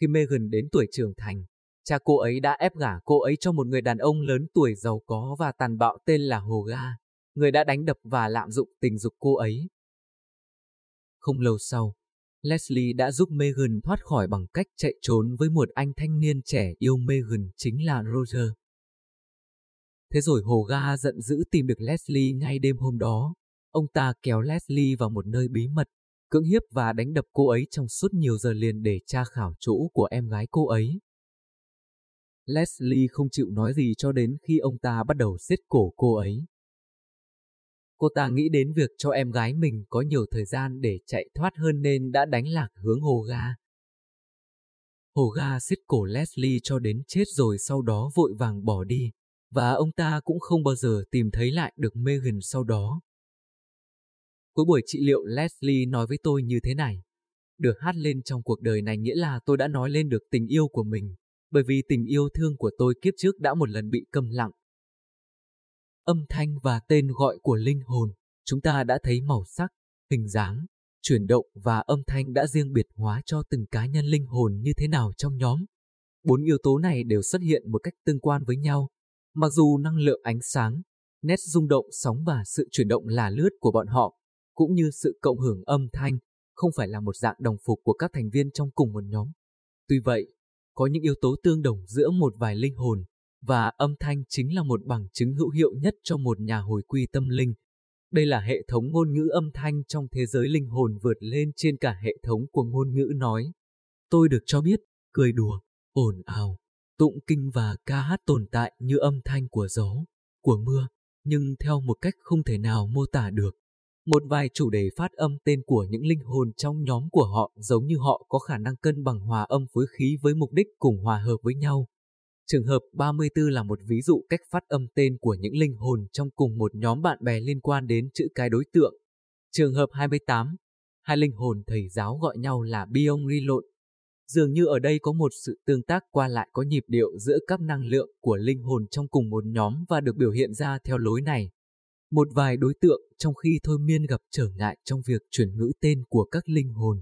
Khi Megan đến tuổi trưởng thành, cha cô ấy đã ép gả cô ấy cho một người đàn ông lớn tuổi giàu có và tàn bạo tên là Hồ Ga, người đã đánh đập và lạm dụng tình dục cô ấy. Không lâu sau, Leslie đã giúp Megan thoát khỏi bằng cách chạy trốn với một anh thanh niên trẻ yêu Megan chính là Roger. Thế rồi Hồ Ga giận dữ tìm được Leslie ngay đêm hôm đó. Ông ta kéo Leslie vào một nơi bí mật, cưỡng hiếp và đánh đập cô ấy trong suốt nhiều giờ liền để tra khảo chỗ của em gái cô ấy. Leslie không chịu nói gì cho đến khi ông ta bắt đầu siết cổ cô ấy. Cô ta nghĩ đến việc cho em gái mình có nhiều thời gian để chạy thoát hơn nên đã đánh lạc hướng hồ ga. Hồ ga siết cổ Leslie cho đến chết rồi sau đó vội vàng bỏ đi, và ông ta cũng không bao giờ tìm thấy lại được Megan sau đó. Cuối buổi trị liệu Leslie nói với tôi như thế này. Được hát lên trong cuộc đời này nghĩa là tôi đã nói lên được tình yêu của mình, bởi vì tình yêu thương của tôi kiếp trước đã một lần bị câm lặng âm thanh và tên gọi của linh hồn, chúng ta đã thấy màu sắc, hình dáng, chuyển động và âm thanh đã riêng biệt hóa cho từng cá nhân linh hồn như thế nào trong nhóm. Bốn yếu tố này đều xuất hiện một cách tương quan với nhau. Mặc dù năng lượng ánh sáng, nét rung động sóng và sự chuyển động là lướt của bọn họ, cũng như sự cộng hưởng âm thanh, không phải là một dạng đồng phục của các thành viên trong cùng một nhóm. Tuy vậy, có những yếu tố tương đồng giữa một vài linh hồn, và âm thanh chính là một bằng chứng hữu hiệu nhất cho một nhà hồi quy tâm linh. Đây là hệ thống ngôn ngữ âm thanh trong thế giới linh hồn vượt lên trên cả hệ thống của ngôn ngữ nói. Tôi được cho biết, cười đùa, ồn ào, tụng kinh và ca hát tồn tại như âm thanh của gió, của mưa, nhưng theo một cách không thể nào mô tả được. Một vài chủ đề phát âm tên của những linh hồn trong nhóm của họ giống như họ có khả năng cân bằng hòa âm phối khí với mục đích cùng hòa hợp với nhau. Trường hợp 34 là một ví dụ cách phát âm tên của những linh hồn trong cùng một nhóm bạn bè liên quan đến chữ cái đối tượng. Trường hợp 28, hai linh hồn thầy giáo gọi nhau là biong ri lộn. Dường như ở đây có một sự tương tác qua lại có nhịp điệu giữa các năng lượng của linh hồn trong cùng một nhóm và được biểu hiện ra theo lối này. Một vài đối tượng trong khi thôi miên gặp trở ngại trong việc chuyển ngữ tên của các linh hồn.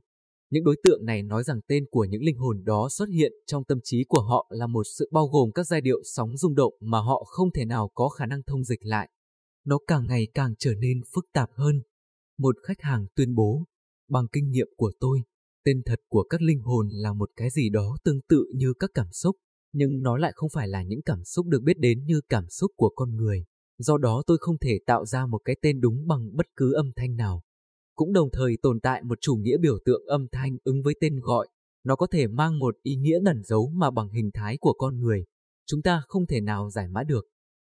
Những đối tượng này nói rằng tên của những linh hồn đó xuất hiện trong tâm trí của họ là một sự bao gồm các giai điệu sóng rung động mà họ không thể nào có khả năng thông dịch lại. Nó càng ngày càng trở nên phức tạp hơn. Một khách hàng tuyên bố, bằng kinh nghiệm của tôi, tên thật của các linh hồn là một cái gì đó tương tự như các cảm xúc, nhưng nó lại không phải là những cảm xúc được biết đến như cảm xúc của con người. Do đó tôi không thể tạo ra một cái tên đúng bằng bất cứ âm thanh nào. Cũng đồng thời tồn tại một chủ nghĩa biểu tượng âm thanh ứng với tên gọi. Nó có thể mang một ý nghĩa ẩn giấu mà bằng hình thái của con người. Chúng ta không thể nào giải mã được.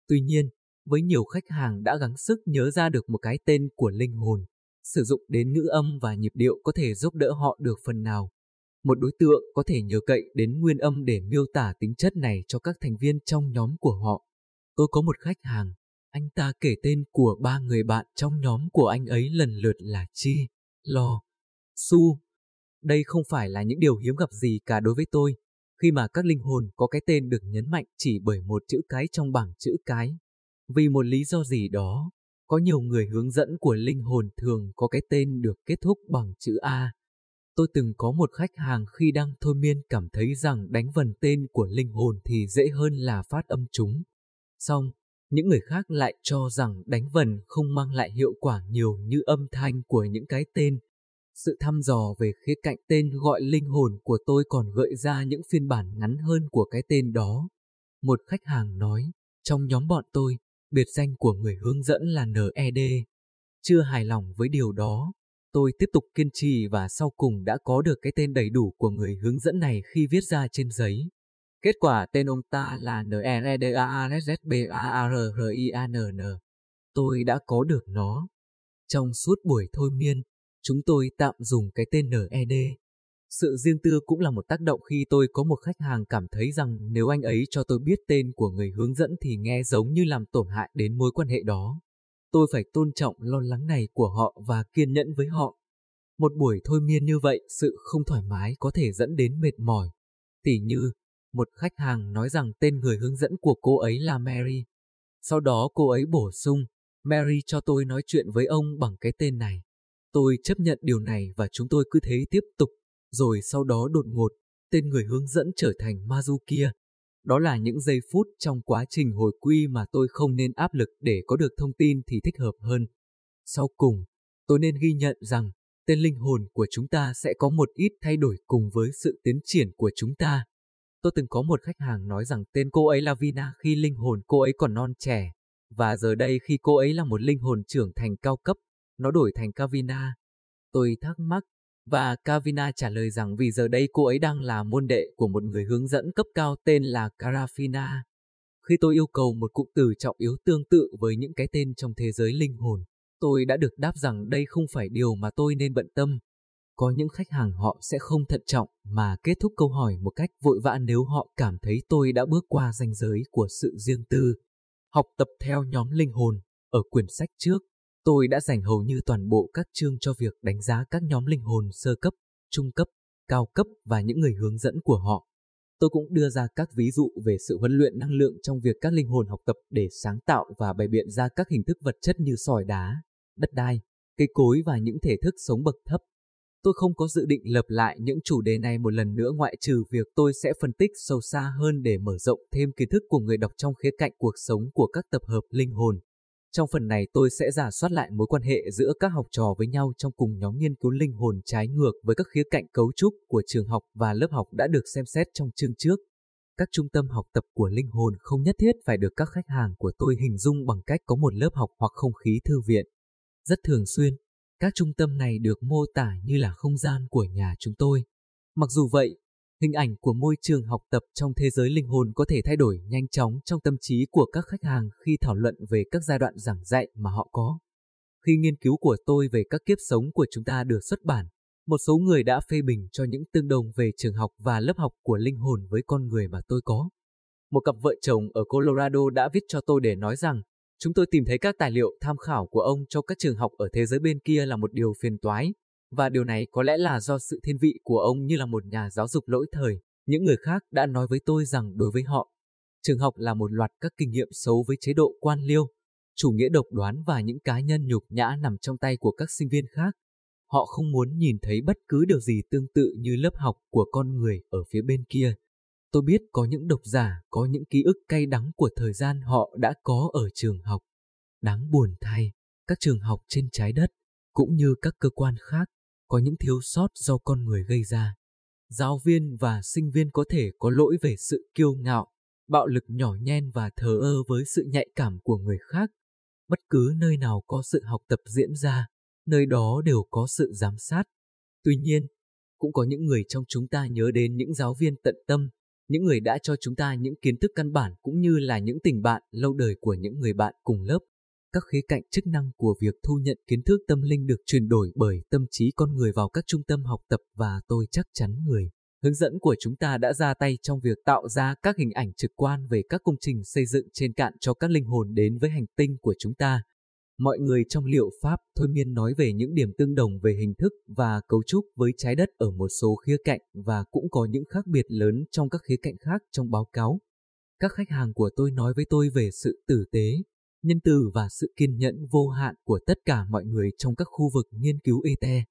Tuy nhiên, với nhiều khách hàng đã gắng sức nhớ ra được một cái tên của linh hồn, sử dụng đến ngữ âm và nhịp điệu có thể giúp đỡ họ được phần nào. Một đối tượng có thể nhờ cậy đến nguyên âm để miêu tả tính chất này cho các thành viên trong nhóm của họ. Tôi có một khách hàng, anh ta kể tên của ba người bạn trong nhóm của anh ấy lần lượt là Chi, Lo, Su. Đây không phải là những điều hiếm gặp gì cả đối với tôi, khi mà các linh hồn có cái tên được nhấn mạnh chỉ bởi một chữ cái trong bảng chữ cái. Vì một lý do gì đó, có nhiều người hướng dẫn của linh hồn thường có cái tên được kết thúc bằng chữ A. Tôi từng có một khách hàng khi đang thôi miên cảm thấy rằng đánh vần tên của linh hồn thì dễ hơn là phát âm chúng. Xong, những người khác lại cho rằng đánh vần không mang lại hiệu quả nhiều như âm thanh của những cái tên. Sự thăm dò về khía cạnh tên gọi linh hồn của tôi còn gợi ra những phiên bản ngắn hơn của cái tên đó. Một khách hàng nói, trong nhóm bọn tôi, biệt danh của người hướng dẫn là NED. Chưa hài lòng với điều đó, tôi tiếp tục kiên trì và sau cùng đã có được cái tên đầy đủ của người hướng dẫn này khi viết ra trên giấy. Kết quả tên ông ta là n e r d a a Z b a a r r i a n n Tôi đã có được nó. Trong suốt buổi thôi miên, chúng tôi tạm dùng cái tên NED. Sự riêng tư cũng là một tác động khi tôi có một khách hàng cảm thấy rằng nếu anh ấy cho tôi biết tên của người hướng dẫn thì nghe giống như làm tổn hại đến mối quan hệ đó. Tôi phải tôn trọng lo lắng này của họ và kiên nhẫn với họ. Một buổi thôi miên như vậy, sự không thoải mái có thể dẫn đến mệt mỏi. Tỉ như, một khách hàng nói rằng tên người hướng dẫn của cô ấy là Mary. Sau đó cô ấy bổ sung, Mary cho tôi nói chuyện với ông bằng cái tên này. Tôi chấp nhận điều này và chúng tôi cứ thế tiếp tục, rồi sau đó đột ngột, tên người hướng dẫn trở thành Mazukia. Đó là những giây phút trong quá trình hồi quy mà tôi không nên áp lực để có được thông tin thì thích hợp hơn. Sau cùng, tôi nên ghi nhận rằng tên linh hồn của chúng ta sẽ có một ít thay đổi cùng với sự tiến triển của chúng ta. Tôi từng có một khách hàng nói rằng tên cô ấy là Vina khi linh hồn cô ấy còn non trẻ, và giờ đây khi cô ấy là một linh hồn trưởng thành cao cấp, nó đổi thành Kavina. Tôi thắc mắc, và Kavina trả lời rằng vì giờ đây cô ấy đang là môn đệ của một người hướng dẫn cấp cao tên là Karafina. Khi tôi yêu cầu một cụm từ trọng yếu tương tự với những cái tên trong thế giới linh hồn, tôi đã được đáp rằng đây không phải điều mà tôi nên bận tâm, có những khách hàng họ sẽ không thận trọng mà kết thúc câu hỏi một cách vội vã nếu họ cảm thấy tôi đã bước qua ranh giới của sự riêng tư. Học tập theo nhóm linh hồn, ở quyển sách trước, tôi đã dành hầu như toàn bộ các chương cho việc đánh giá các nhóm linh hồn sơ cấp, trung cấp, cao cấp và những người hướng dẫn của họ. Tôi cũng đưa ra các ví dụ về sự huấn luyện năng lượng trong việc các linh hồn học tập để sáng tạo và bày biện ra các hình thức vật chất như sỏi đá, đất đai, cây cối và những thể thức sống bậc thấp Tôi không có dự định lập lại những chủ đề này một lần nữa ngoại trừ việc tôi sẽ phân tích sâu xa hơn để mở rộng thêm kiến thức của người đọc trong khía cạnh cuộc sống của các tập hợp linh hồn. Trong phần này tôi sẽ giả soát lại mối quan hệ giữa các học trò với nhau trong cùng nhóm nghiên cứu linh hồn trái ngược với các khía cạnh cấu trúc của trường học và lớp học đã được xem xét trong chương trước. Các trung tâm học tập của linh hồn không nhất thiết phải được các khách hàng của tôi hình dung bằng cách có một lớp học hoặc không khí thư viện. Rất thường xuyên, các trung tâm này được mô tả như là không gian của nhà chúng tôi. Mặc dù vậy, hình ảnh của môi trường học tập trong thế giới linh hồn có thể thay đổi nhanh chóng trong tâm trí của các khách hàng khi thảo luận về các giai đoạn giảng dạy mà họ có. Khi nghiên cứu của tôi về các kiếp sống của chúng ta được xuất bản, một số người đã phê bình cho những tương đồng về trường học và lớp học của linh hồn với con người mà tôi có. Một cặp vợ chồng ở Colorado đã viết cho tôi để nói rằng Chúng tôi tìm thấy các tài liệu tham khảo của ông cho các trường học ở thế giới bên kia là một điều phiền toái, và điều này có lẽ là do sự thiên vị của ông như là một nhà giáo dục lỗi thời. Những người khác đã nói với tôi rằng đối với họ, trường học là một loạt các kinh nghiệm xấu với chế độ quan liêu. chủ nghĩa độc đoán và những cá nhân nhục nhã nằm trong tay của các sinh viên khác. Họ không muốn nhìn thấy bất cứ điều gì tương tự như lớp học của con người ở phía bên kia. Tôi biết có những độc giả có những ký ức cay đắng của thời gian họ đã có ở trường học. Đáng buồn thay, các trường học trên trái đất, cũng như các cơ quan khác, có những thiếu sót do con người gây ra. Giáo viên và sinh viên có thể có lỗi về sự kiêu ngạo, bạo lực nhỏ nhen và thờ ơ với sự nhạy cảm của người khác. Bất cứ nơi nào có sự học tập diễn ra, nơi đó đều có sự giám sát. Tuy nhiên, cũng có những người trong chúng ta nhớ đến những giáo viên tận tâm, những người đã cho chúng ta những kiến thức căn bản cũng như là những tình bạn lâu đời của những người bạn cùng lớp. Các khía cạnh chức năng của việc thu nhận kiến thức tâm linh được chuyển đổi bởi tâm trí con người vào các trung tâm học tập và tôi chắc chắn người. Hướng dẫn của chúng ta đã ra tay trong việc tạo ra các hình ảnh trực quan về các công trình xây dựng trên cạn cho các linh hồn đến với hành tinh của chúng ta. Mọi người trong liệu pháp thôi miên nói về những điểm tương đồng về hình thức và cấu trúc với trái đất ở một số khía cạnh và cũng có những khác biệt lớn trong các khía cạnh khác trong báo cáo. Các khách hàng của tôi nói với tôi về sự tử tế, nhân từ và sự kiên nhẫn vô hạn của tất cả mọi người trong các khu vực nghiên cứu ET.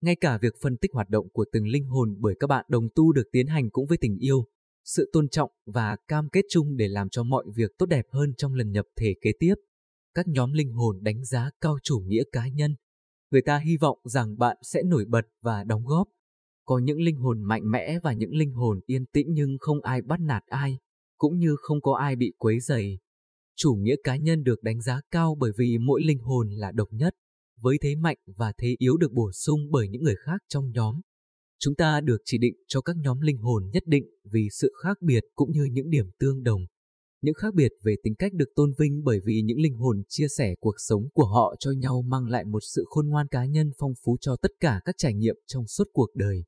Ngay cả việc phân tích hoạt động của từng linh hồn bởi các bạn đồng tu được tiến hành cũng với tình yêu, sự tôn trọng và cam kết chung để làm cho mọi việc tốt đẹp hơn trong lần nhập thể kế tiếp các nhóm linh hồn đánh giá cao chủ nghĩa cá nhân. Người ta hy vọng rằng bạn sẽ nổi bật và đóng góp. Có những linh hồn mạnh mẽ và những linh hồn yên tĩnh nhưng không ai bắt nạt ai, cũng như không có ai bị quấy dày. Chủ nghĩa cá nhân được đánh giá cao bởi vì mỗi linh hồn là độc nhất, với thế mạnh và thế yếu được bổ sung bởi những người khác trong nhóm. Chúng ta được chỉ định cho các nhóm linh hồn nhất định vì sự khác biệt cũng như những điểm tương đồng. Những khác biệt về tính cách được tôn vinh bởi vì những linh hồn chia sẻ cuộc sống của họ cho nhau mang lại một sự khôn ngoan cá nhân phong phú cho tất cả các trải nghiệm trong suốt cuộc đời.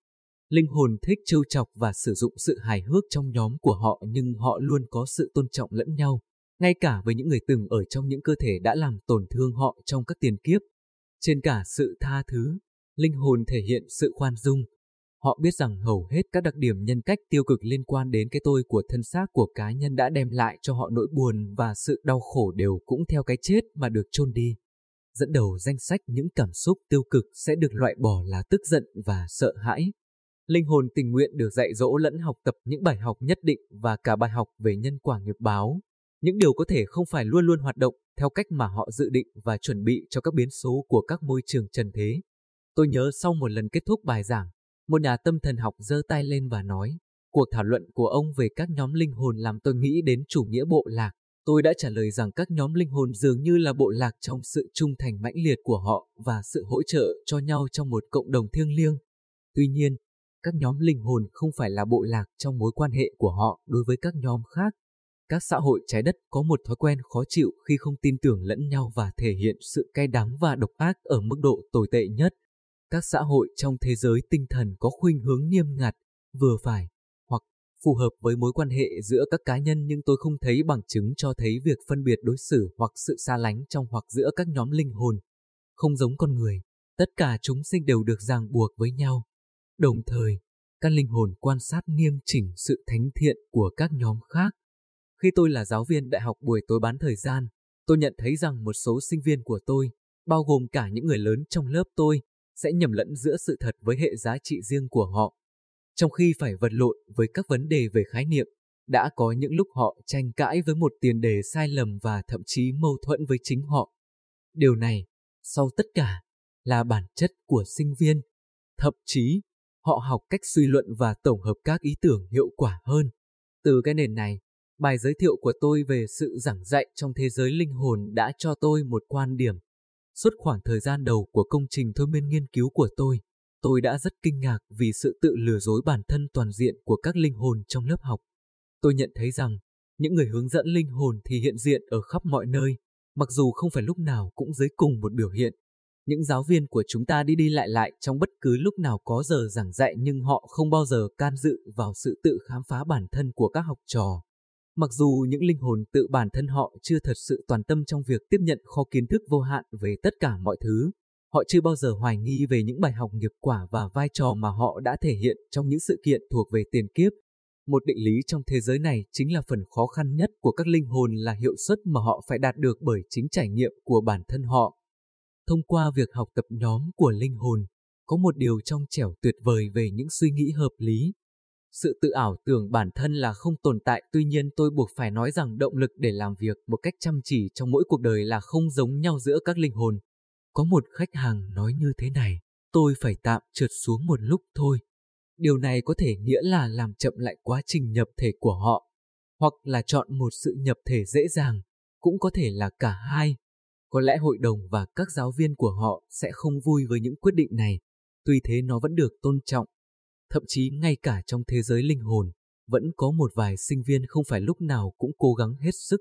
Linh hồn thích trêu chọc và sử dụng sự hài hước trong nhóm của họ nhưng họ luôn có sự tôn trọng lẫn nhau, ngay cả với những người từng ở trong những cơ thể đã làm tổn thương họ trong các tiền kiếp. Trên cả sự tha thứ, linh hồn thể hiện sự khoan dung, Họ biết rằng hầu hết các đặc điểm nhân cách tiêu cực liên quan đến cái tôi của thân xác của cá nhân đã đem lại cho họ nỗi buồn và sự đau khổ đều cũng theo cái chết mà được chôn đi. Dẫn đầu danh sách những cảm xúc tiêu cực sẽ được loại bỏ là tức giận và sợ hãi. Linh hồn tình nguyện được dạy dỗ lẫn học tập những bài học nhất định và cả bài học về nhân quả nghiệp báo. Những điều có thể không phải luôn luôn hoạt động theo cách mà họ dự định và chuẩn bị cho các biến số của các môi trường trần thế. Tôi nhớ sau một lần kết thúc bài giảng, một nhà tâm thần học giơ tay lên và nói, cuộc thảo luận của ông về các nhóm linh hồn làm tôi nghĩ đến chủ nghĩa bộ lạc. Tôi đã trả lời rằng các nhóm linh hồn dường như là bộ lạc trong sự trung thành mãnh liệt của họ và sự hỗ trợ cho nhau trong một cộng đồng thiêng liêng. Tuy nhiên, các nhóm linh hồn không phải là bộ lạc trong mối quan hệ của họ đối với các nhóm khác. Các xã hội trái đất có một thói quen khó chịu khi không tin tưởng lẫn nhau và thể hiện sự cay đắng và độc ác ở mức độ tồi tệ nhất các xã hội trong thế giới tinh thần có khuynh hướng nghiêm ngặt, vừa phải, hoặc phù hợp với mối quan hệ giữa các cá nhân nhưng tôi không thấy bằng chứng cho thấy việc phân biệt đối xử hoặc sự xa lánh trong hoặc giữa các nhóm linh hồn. Không giống con người, tất cả chúng sinh đều được ràng buộc với nhau. Đồng thời, các linh hồn quan sát nghiêm chỉnh sự thánh thiện của các nhóm khác. Khi tôi là giáo viên đại học buổi tối bán thời gian, tôi nhận thấy rằng một số sinh viên của tôi, bao gồm cả những người lớn trong lớp tôi, sẽ nhầm lẫn giữa sự thật với hệ giá trị riêng của họ. Trong khi phải vật lộn với các vấn đề về khái niệm, đã có những lúc họ tranh cãi với một tiền đề sai lầm và thậm chí mâu thuẫn với chính họ. Điều này, sau tất cả, là bản chất của sinh viên. Thậm chí, họ học cách suy luận và tổng hợp các ý tưởng hiệu quả hơn. Từ cái nền này, bài giới thiệu của tôi về sự giảng dạy trong thế giới linh hồn đã cho tôi một quan điểm Suốt khoảng thời gian đầu của công trình thôi miên nghiên cứu của tôi, tôi đã rất kinh ngạc vì sự tự lừa dối bản thân toàn diện của các linh hồn trong lớp học. Tôi nhận thấy rằng, những người hướng dẫn linh hồn thì hiện diện ở khắp mọi nơi, mặc dù không phải lúc nào cũng dưới cùng một biểu hiện. Những giáo viên của chúng ta đi đi lại lại trong bất cứ lúc nào có giờ giảng dạy nhưng họ không bao giờ can dự vào sự tự khám phá bản thân của các học trò. Mặc dù những linh hồn tự bản thân họ chưa thật sự toàn tâm trong việc tiếp nhận kho kiến thức vô hạn về tất cả mọi thứ, họ chưa bao giờ hoài nghi về những bài học nghiệp quả và vai trò mà họ đã thể hiện trong những sự kiện thuộc về tiền kiếp. Một định lý trong thế giới này chính là phần khó khăn nhất của các linh hồn là hiệu suất mà họ phải đạt được bởi chính trải nghiệm của bản thân họ. Thông qua việc học tập nhóm của linh hồn, có một điều trong trẻo tuyệt vời về những suy nghĩ hợp lý. Sự tự ảo tưởng bản thân là không tồn tại, tuy nhiên tôi buộc phải nói rằng động lực để làm việc một cách chăm chỉ trong mỗi cuộc đời là không giống nhau giữa các linh hồn. Có một khách hàng nói như thế này, tôi phải tạm trượt xuống một lúc thôi. Điều này có thể nghĩa là làm chậm lại quá trình nhập thể của họ, hoặc là chọn một sự nhập thể dễ dàng, cũng có thể là cả hai. Có lẽ hội đồng và các giáo viên của họ sẽ không vui với những quyết định này, tuy thế nó vẫn được tôn trọng. Thậm chí ngay cả trong thế giới linh hồn, vẫn có một vài sinh viên không phải lúc nào cũng cố gắng hết sức.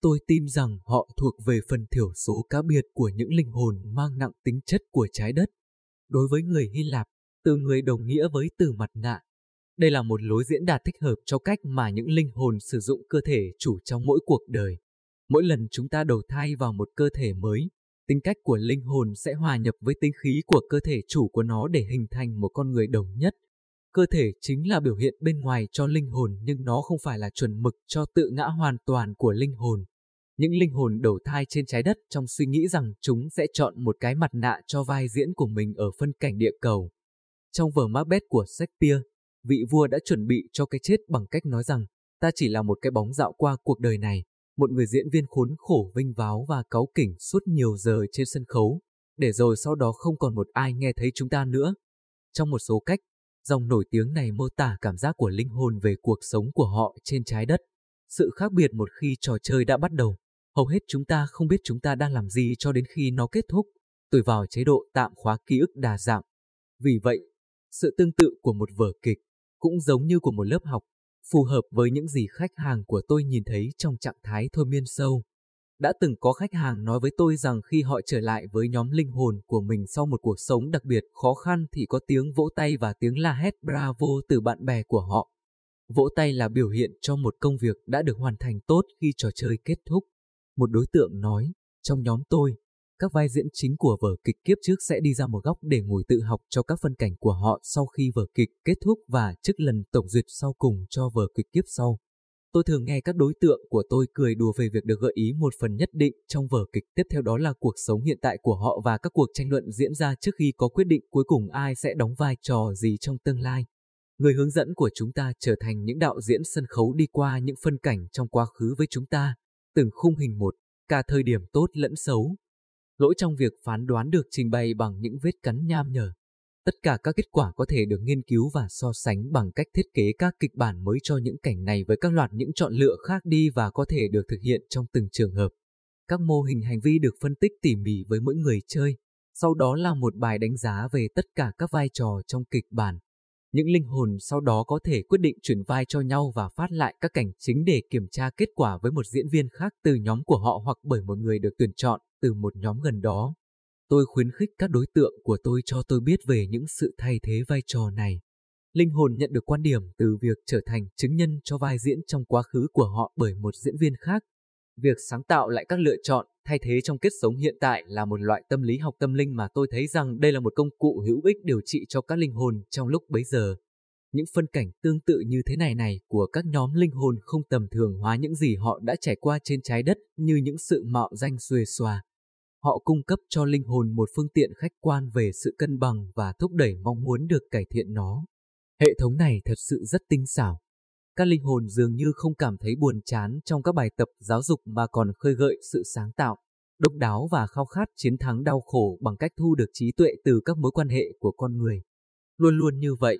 Tôi tin rằng họ thuộc về phần thiểu số cá biệt của những linh hồn mang nặng tính chất của trái đất. Đối với người Hy Lạp, từ người đồng nghĩa với từ mặt nạ. Đây là một lối diễn đạt thích hợp cho cách mà những linh hồn sử dụng cơ thể chủ trong mỗi cuộc đời. Mỗi lần chúng ta đầu thai vào một cơ thể mới, tính cách của linh hồn sẽ hòa nhập với tinh khí của cơ thể chủ của nó để hình thành một con người đồng nhất. Cơ thể chính là biểu hiện bên ngoài cho linh hồn nhưng nó không phải là chuẩn mực cho tự ngã hoàn toàn của linh hồn. Những linh hồn đầu thai trên trái đất trong suy nghĩ rằng chúng sẽ chọn một cái mặt nạ cho vai diễn của mình ở phân cảnh địa cầu. Trong vở Macbeth của Shakespeare, vị vua đã chuẩn bị cho cái chết bằng cách nói rằng ta chỉ là một cái bóng dạo qua cuộc đời này, một người diễn viên khốn khổ vinh váo và cáu kỉnh suốt nhiều giờ trên sân khấu, để rồi sau đó không còn một ai nghe thấy chúng ta nữa. Trong một số cách, dòng nổi tiếng này mô tả cảm giác của linh hồn về cuộc sống của họ trên trái đất. Sự khác biệt một khi trò chơi đã bắt đầu, hầu hết chúng ta không biết chúng ta đang làm gì cho đến khi nó kết thúc, tùy vào chế độ tạm khóa ký ức đa dạng. Vì vậy, sự tương tự của một vở kịch cũng giống như của một lớp học, phù hợp với những gì khách hàng của tôi nhìn thấy trong trạng thái thôi miên sâu. Đã từng có khách hàng nói với tôi rằng khi họ trở lại với nhóm linh hồn của mình sau một cuộc sống đặc biệt khó khăn thì có tiếng vỗ tay và tiếng la hét bravo từ bạn bè của họ. Vỗ tay là biểu hiện cho một công việc đã được hoàn thành tốt khi trò chơi kết thúc. Một đối tượng nói, trong nhóm tôi, các vai diễn chính của vở kịch kiếp trước sẽ đi ra một góc để ngồi tự học cho các phân cảnh của họ sau khi vở kịch kết thúc và trước lần tổng duyệt sau cùng cho vở kịch kiếp sau. Tôi thường nghe các đối tượng của tôi cười đùa về việc được gợi ý một phần nhất định trong vở kịch tiếp theo đó là cuộc sống hiện tại của họ và các cuộc tranh luận diễn ra trước khi có quyết định cuối cùng ai sẽ đóng vai trò gì trong tương lai. Người hướng dẫn của chúng ta trở thành những đạo diễn sân khấu đi qua những phân cảnh trong quá khứ với chúng ta, từng khung hình một, cả thời điểm tốt lẫn xấu, Lỗi trong việc phán đoán được trình bày bằng những vết cắn nham nhở. Tất cả các kết quả có thể được nghiên cứu và so sánh bằng cách thiết kế các kịch bản mới cho những cảnh này với các loạt những chọn lựa khác đi và có thể được thực hiện trong từng trường hợp. Các mô hình hành vi được phân tích tỉ mỉ với mỗi người chơi, sau đó là một bài đánh giá về tất cả các vai trò trong kịch bản. Những linh hồn sau đó có thể quyết định chuyển vai cho nhau và phát lại các cảnh chính để kiểm tra kết quả với một diễn viên khác từ nhóm của họ hoặc bởi một người được tuyển chọn từ một nhóm gần đó. Tôi khuyến khích các đối tượng của tôi cho tôi biết về những sự thay thế vai trò này. Linh hồn nhận được quan điểm từ việc trở thành chứng nhân cho vai diễn trong quá khứ của họ bởi một diễn viên khác. Việc sáng tạo lại các lựa chọn thay thế trong kết sống hiện tại là một loại tâm lý học tâm linh mà tôi thấy rằng đây là một công cụ hữu ích điều trị cho các linh hồn trong lúc bấy giờ. Những phân cảnh tương tự như thế này này của các nhóm linh hồn không tầm thường hóa những gì họ đã trải qua trên trái đất như những sự mạo danh xuề xòa, Họ cung cấp cho linh hồn một phương tiện khách quan về sự cân bằng và thúc đẩy mong muốn được cải thiện nó. Hệ thống này thật sự rất tinh xảo. Các linh hồn dường như không cảm thấy buồn chán trong các bài tập giáo dục mà còn khơi gợi sự sáng tạo, độc đáo và khao khát chiến thắng đau khổ bằng cách thu được trí tuệ từ các mối quan hệ của con người. Luôn luôn như vậy,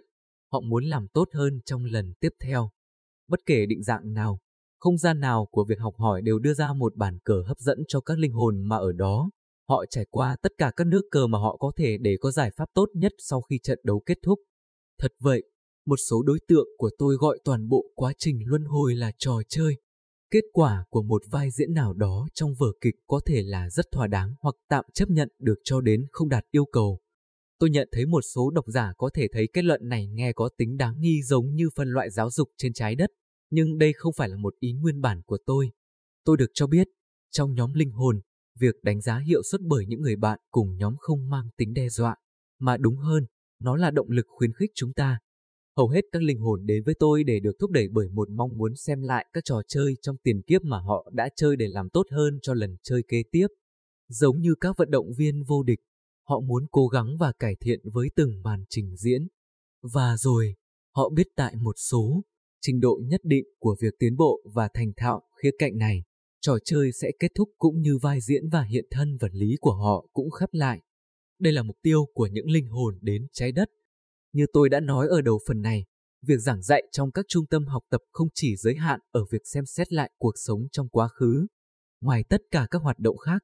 họ muốn làm tốt hơn trong lần tiếp theo. Bất kể định dạng nào, không gian nào của việc học hỏi đều đưa ra một bản cờ hấp dẫn cho các linh hồn mà ở đó, họ trải qua tất cả các nước cờ mà họ có thể để có giải pháp tốt nhất sau khi trận đấu kết thúc. Thật vậy, một số đối tượng của tôi gọi toàn bộ quá trình luân hồi là trò chơi. Kết quả của một vai diễn nào đó trong vở kịch có thể là rất thỏa đáng hoặc tạm chấp nhận được cho đến không đạt yêu cầu. Tôi nhận thấy một số độc giả có thể thấy kết luận này nghe có tính đáng nghi giống như phân loại giáo dục trên trái đất nhưng đây không phải là một ý nguyên bản của tôi. Tôi được cho biết, trong nhóm linh hồn, việc đánh giá hiệu suất bởi những người bạn cùng nhóm không mang tính đe dọa, mà đúng hơn, nó là động lực khuyến khích chúng ta. Hầu hết các linh hồn đến với tôi để được thúc đẩy bởi một mong muốn xem lại các trò chơi trong tiền kiếp mà họ đã chơi để làm tốt hơn cho lần chơi kế tiếp. Giống như các vận động viên vô địch, họ muốn cố gắng và cải thiện với từng màn trình diễn. Và rồi, họ biết tại một số trình độ nhất định của việc tiến bộ và thành thạo khía cạnh này, trò chơi sẽ kết thúc cũng như vai diễn và hiện thân vật lý của họ cũng khép lại. Đây là mục tiêu của những linh hồn đến trái đất. Như tôi đã nói ở đầu phần này, việc giảng dạy trong các trung tâm học tập không chỉ giới hạn ở việc xem xét lại cuộc sống trong quá khứ. Ngoài tất cả các hoạt động khác,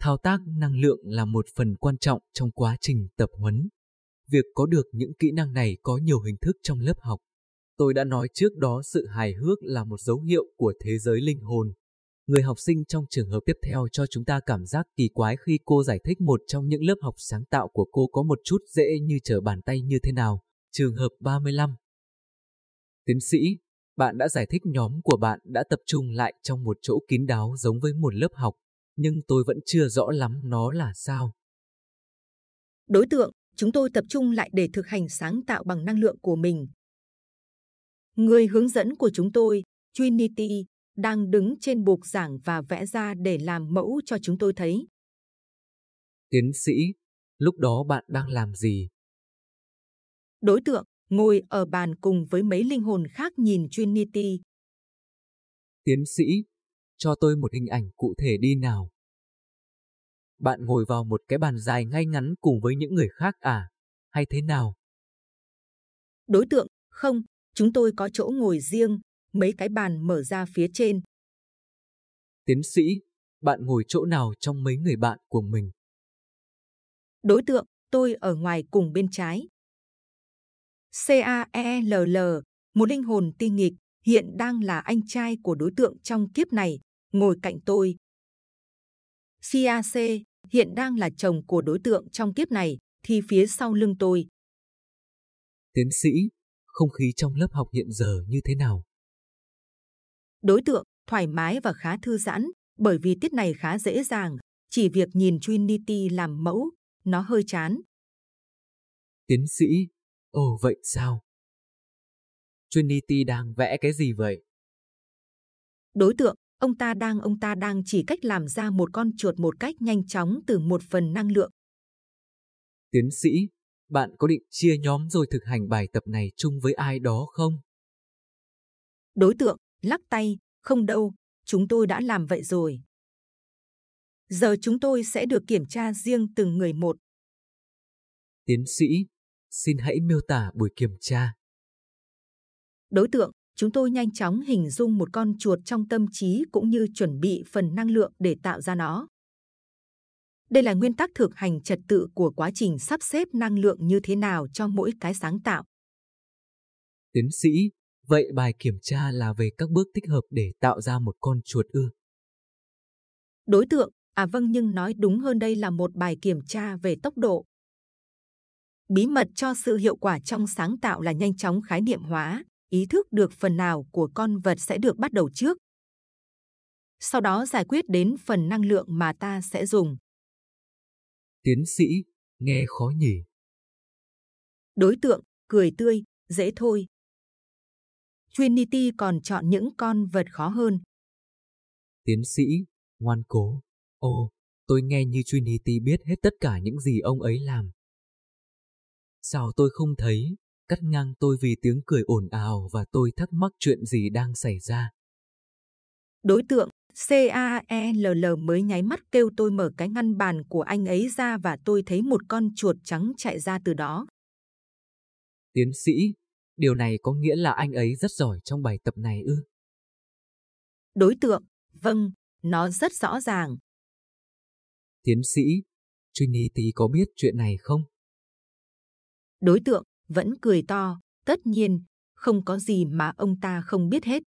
thao tác năng lượng là một phần quan trọng trong quá trình tập huấn. Việc có được những kỹ năng này có nhiều hình thức trong lớp học. Tôi đã nói trước đó sự hài hước là một dấu hiệu của thế giới linh hồn. Người học sinh trong trường hợp tiếp theo cho chúng ta cảm giác kỳ quái khi cô giải thích một trong những lớp học sáng tạo của cô có một chút dễ như trở bàn tay như thế nào. Trường hợp 35 Tiến sĩ, bạn đã giải thích nhóm của bạn đã tập trung lại trong một chỗ kín đáo giống với một lớp học, nhưng tôi vẫn chưa rõ lắm nó là sao. Đối tượng, chúng tôi tập trung lại để thực hành sáng tạo bằng năng lượng của mình. Người hướng dẫn của chúng tôi, Trinity, đang đứng trên bục giảng và vẽ ra để làm mẫu cho chúng tôi thấy. Tiến sĩ, lúc đó bạn đang làm gì? Đối tượng ngồi ở bàn cùng với mấy linh hồn khác nhìn Trinity. Tiến sĩ, cho tôi một hình ảnh cụ thể đi nào. Bạn ngồi vào một cái bàn dài ngay ngắn cùng với những người khác à? Hay thế nào? Đối tượng, không, chúng tôi có chỗ ngồi riêng, mấy cái bàn mở ra phía trên. Tiến sĩ, bạn ngồi chỗ nào trong mấy người bạn của mình? Đối tượng, tôi ở ngoài cùng bên trái. CAELL, một linh hồn tinh nghịch, hiện đang là anh trai của đối tượng trong kiếp này, ngồi cạnh tôi. CAC, hiện đang là chồng của đối tượng trong kiếp này, thì phía sau lưng tôi. Tiến sĩ, không khí trong lớp học hiện giờ như thế nào? Đối tượng thoải mái và khá thư giãn, bởi vì tiết này khá dễ dàng, chỉ việc nhìn Trinity làm mẫu, nó hơi chán. Tiến sĩ, ồ vậy sao? Trinity đang vẽ cái gì vậy? Đối tượng, ông ta đang ông ta đang chỉ cách làm ra một con chuột một cách nhanh chóng từ một phần năng lượng. Tiến sĩ, bạn có định chia nhóm rồi thực hành bài tập này chung với ai đó không? Đối tượng, lắc tay, không đâu, chúng tôi đã làm vậy rồi. Giờ chúng tôi sẽ được kiểm tra riêng từng người một. Tiến sĩ, xin hãy miêu tả buổi kiểm tra. Đối tượng, chúng tôi nhanh chóng hình dung một con chuột trong tâm trí cũng như chuẩn bị phần năng lượng để tạo ra nó. Đây là nguyên tắc thực hành trật tự của quá trình sắp xếp năng lượng như thế nào cho mỗi cái sáng tạo. Tiến sĩ, vậy bài kiểm tra là về các bước tích hợp để tạo ra một con chuột ư? Đối tượng, à vâng nhưng nói đúng hơn đây là một bài kiểm tra về tốc độ. Bí mật cho sự hiệu quả trong sáng tạo là nhanh chóng khái niệm hóa, ý thức được phần nào của con vật sẽ được bắt đầu trước. Sau đó giải quyết đến phần năng lượng mà ta sẽ dùng. Tiến sĩ, nghe khó nhỉ? Đối tượng, cười tươi, dễ thôi. Trinity còn chọn những con vật khó hơn. Tiến sĩ, ngoan cố. Ồ, tôi nghe như Trinity biết hết tất cả những gì ông ấy làm. Sao tôi không thấy? Cắt ngang tôi vì tiếng cười ồn ào và tôi thắc mắc chuyện gì đang xảy ra. Đối tượng CAELL mới nháy mắt kêu tôi mở cái ngăn bàn của anh ấy ra và tôi thấy một con chuột trắng chạy ra từ đó. Tiến sĩ, điều này có nghĩa là anh ấy rất giỏi trong bài tập này ư? Đối tượng, vâng, nó rất rõ ràng. Tiến sĩ, Trinity có biết chuyện này không? Đối tượng vẫn cười to, tất nhiên, không có gì mà ông ta không biết hết.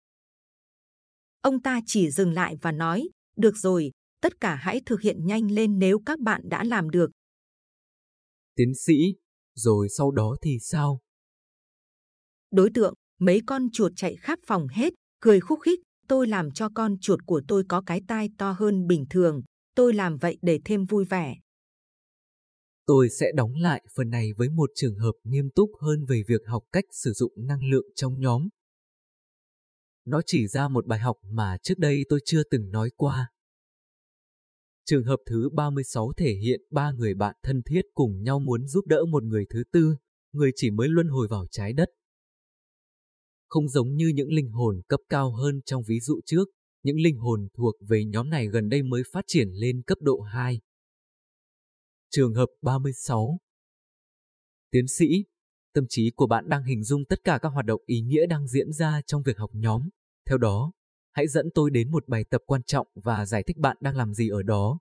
Ông ta chỉ dừng lại và nói, được rồi, tất cả hãy thực hiện nhanh lên nếu các bạn đã làm được. Tiến sĩ, rồi sau đó thì sao? Đối tượng, mấy con chuột chạy khắp phòng hết, cười khúc khích. Tôi làm cho con chuột của tôi có cái tai to hơn bình thường. Tôi làm vậy để thêm vui vẻ. Tôi sẽ đóng lại phần này với một trường hợp nghiêm túc hơn về việc học cách sử dụng năng lượng trong nhóm. Nó chỉ ra một bài học mà trước đây tôi chưa từng nói qua. Trường hợp thứ 36 thể hiện ba người bạn thân thiết cùng nhau muốn giúp đỡ một người thứ tư, người chỉ mới luân hồi vào trái đất. Không giống như những linh hồn cấp cao hơn trong ví dụ trước, những linh hồn thuộc về nhóm này gần đây mới phát triển lên cấp độ 2. Trường hợp 36 Tiến sĩ, tâm trí của bạn đang hình dung tất cả các hoạt động ý nghĩa đang diễn ra trong việc học nhóm. Theo đó, hãy dẫn tôi đến một bài tập quan trọng và giải thích bạn đang làm gì ở đó.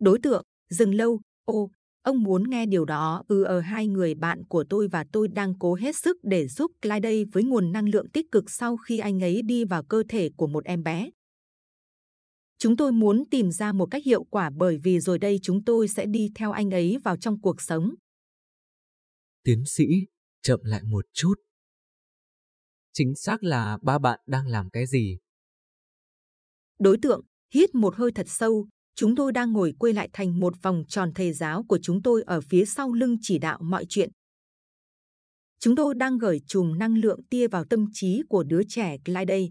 Đối tượng, dừng lâu, ô, ông muốn nghe điều đó ừ ở hai người bạn của tôi và tôi đang cố hết sức để giúp Clyde với nguồn năng lượng tích cực sau khi anh ấy đi vào cơ thể của một em bé. Chúng tôi muốn tìm ra một cách hiệu quả bởi vì rồi đây chúng tôi sẽ đi theo anh ấy vào trong cuộc sống. Tiến sĩ, chậm lại một chút. Chính xác là ba bạn đang làm cái gì? Đối tượng, hít một hơi thật sâu, chúng tôi đang ngồi quay lại thành một vòng tròn thầy giáo của chúng tôi ở phía sau lưng chỉ đạo mọi chuyện. Chúng tôi đang gửi chùm năng lượng tia vào tâm trí của đứa trẻ Clyde.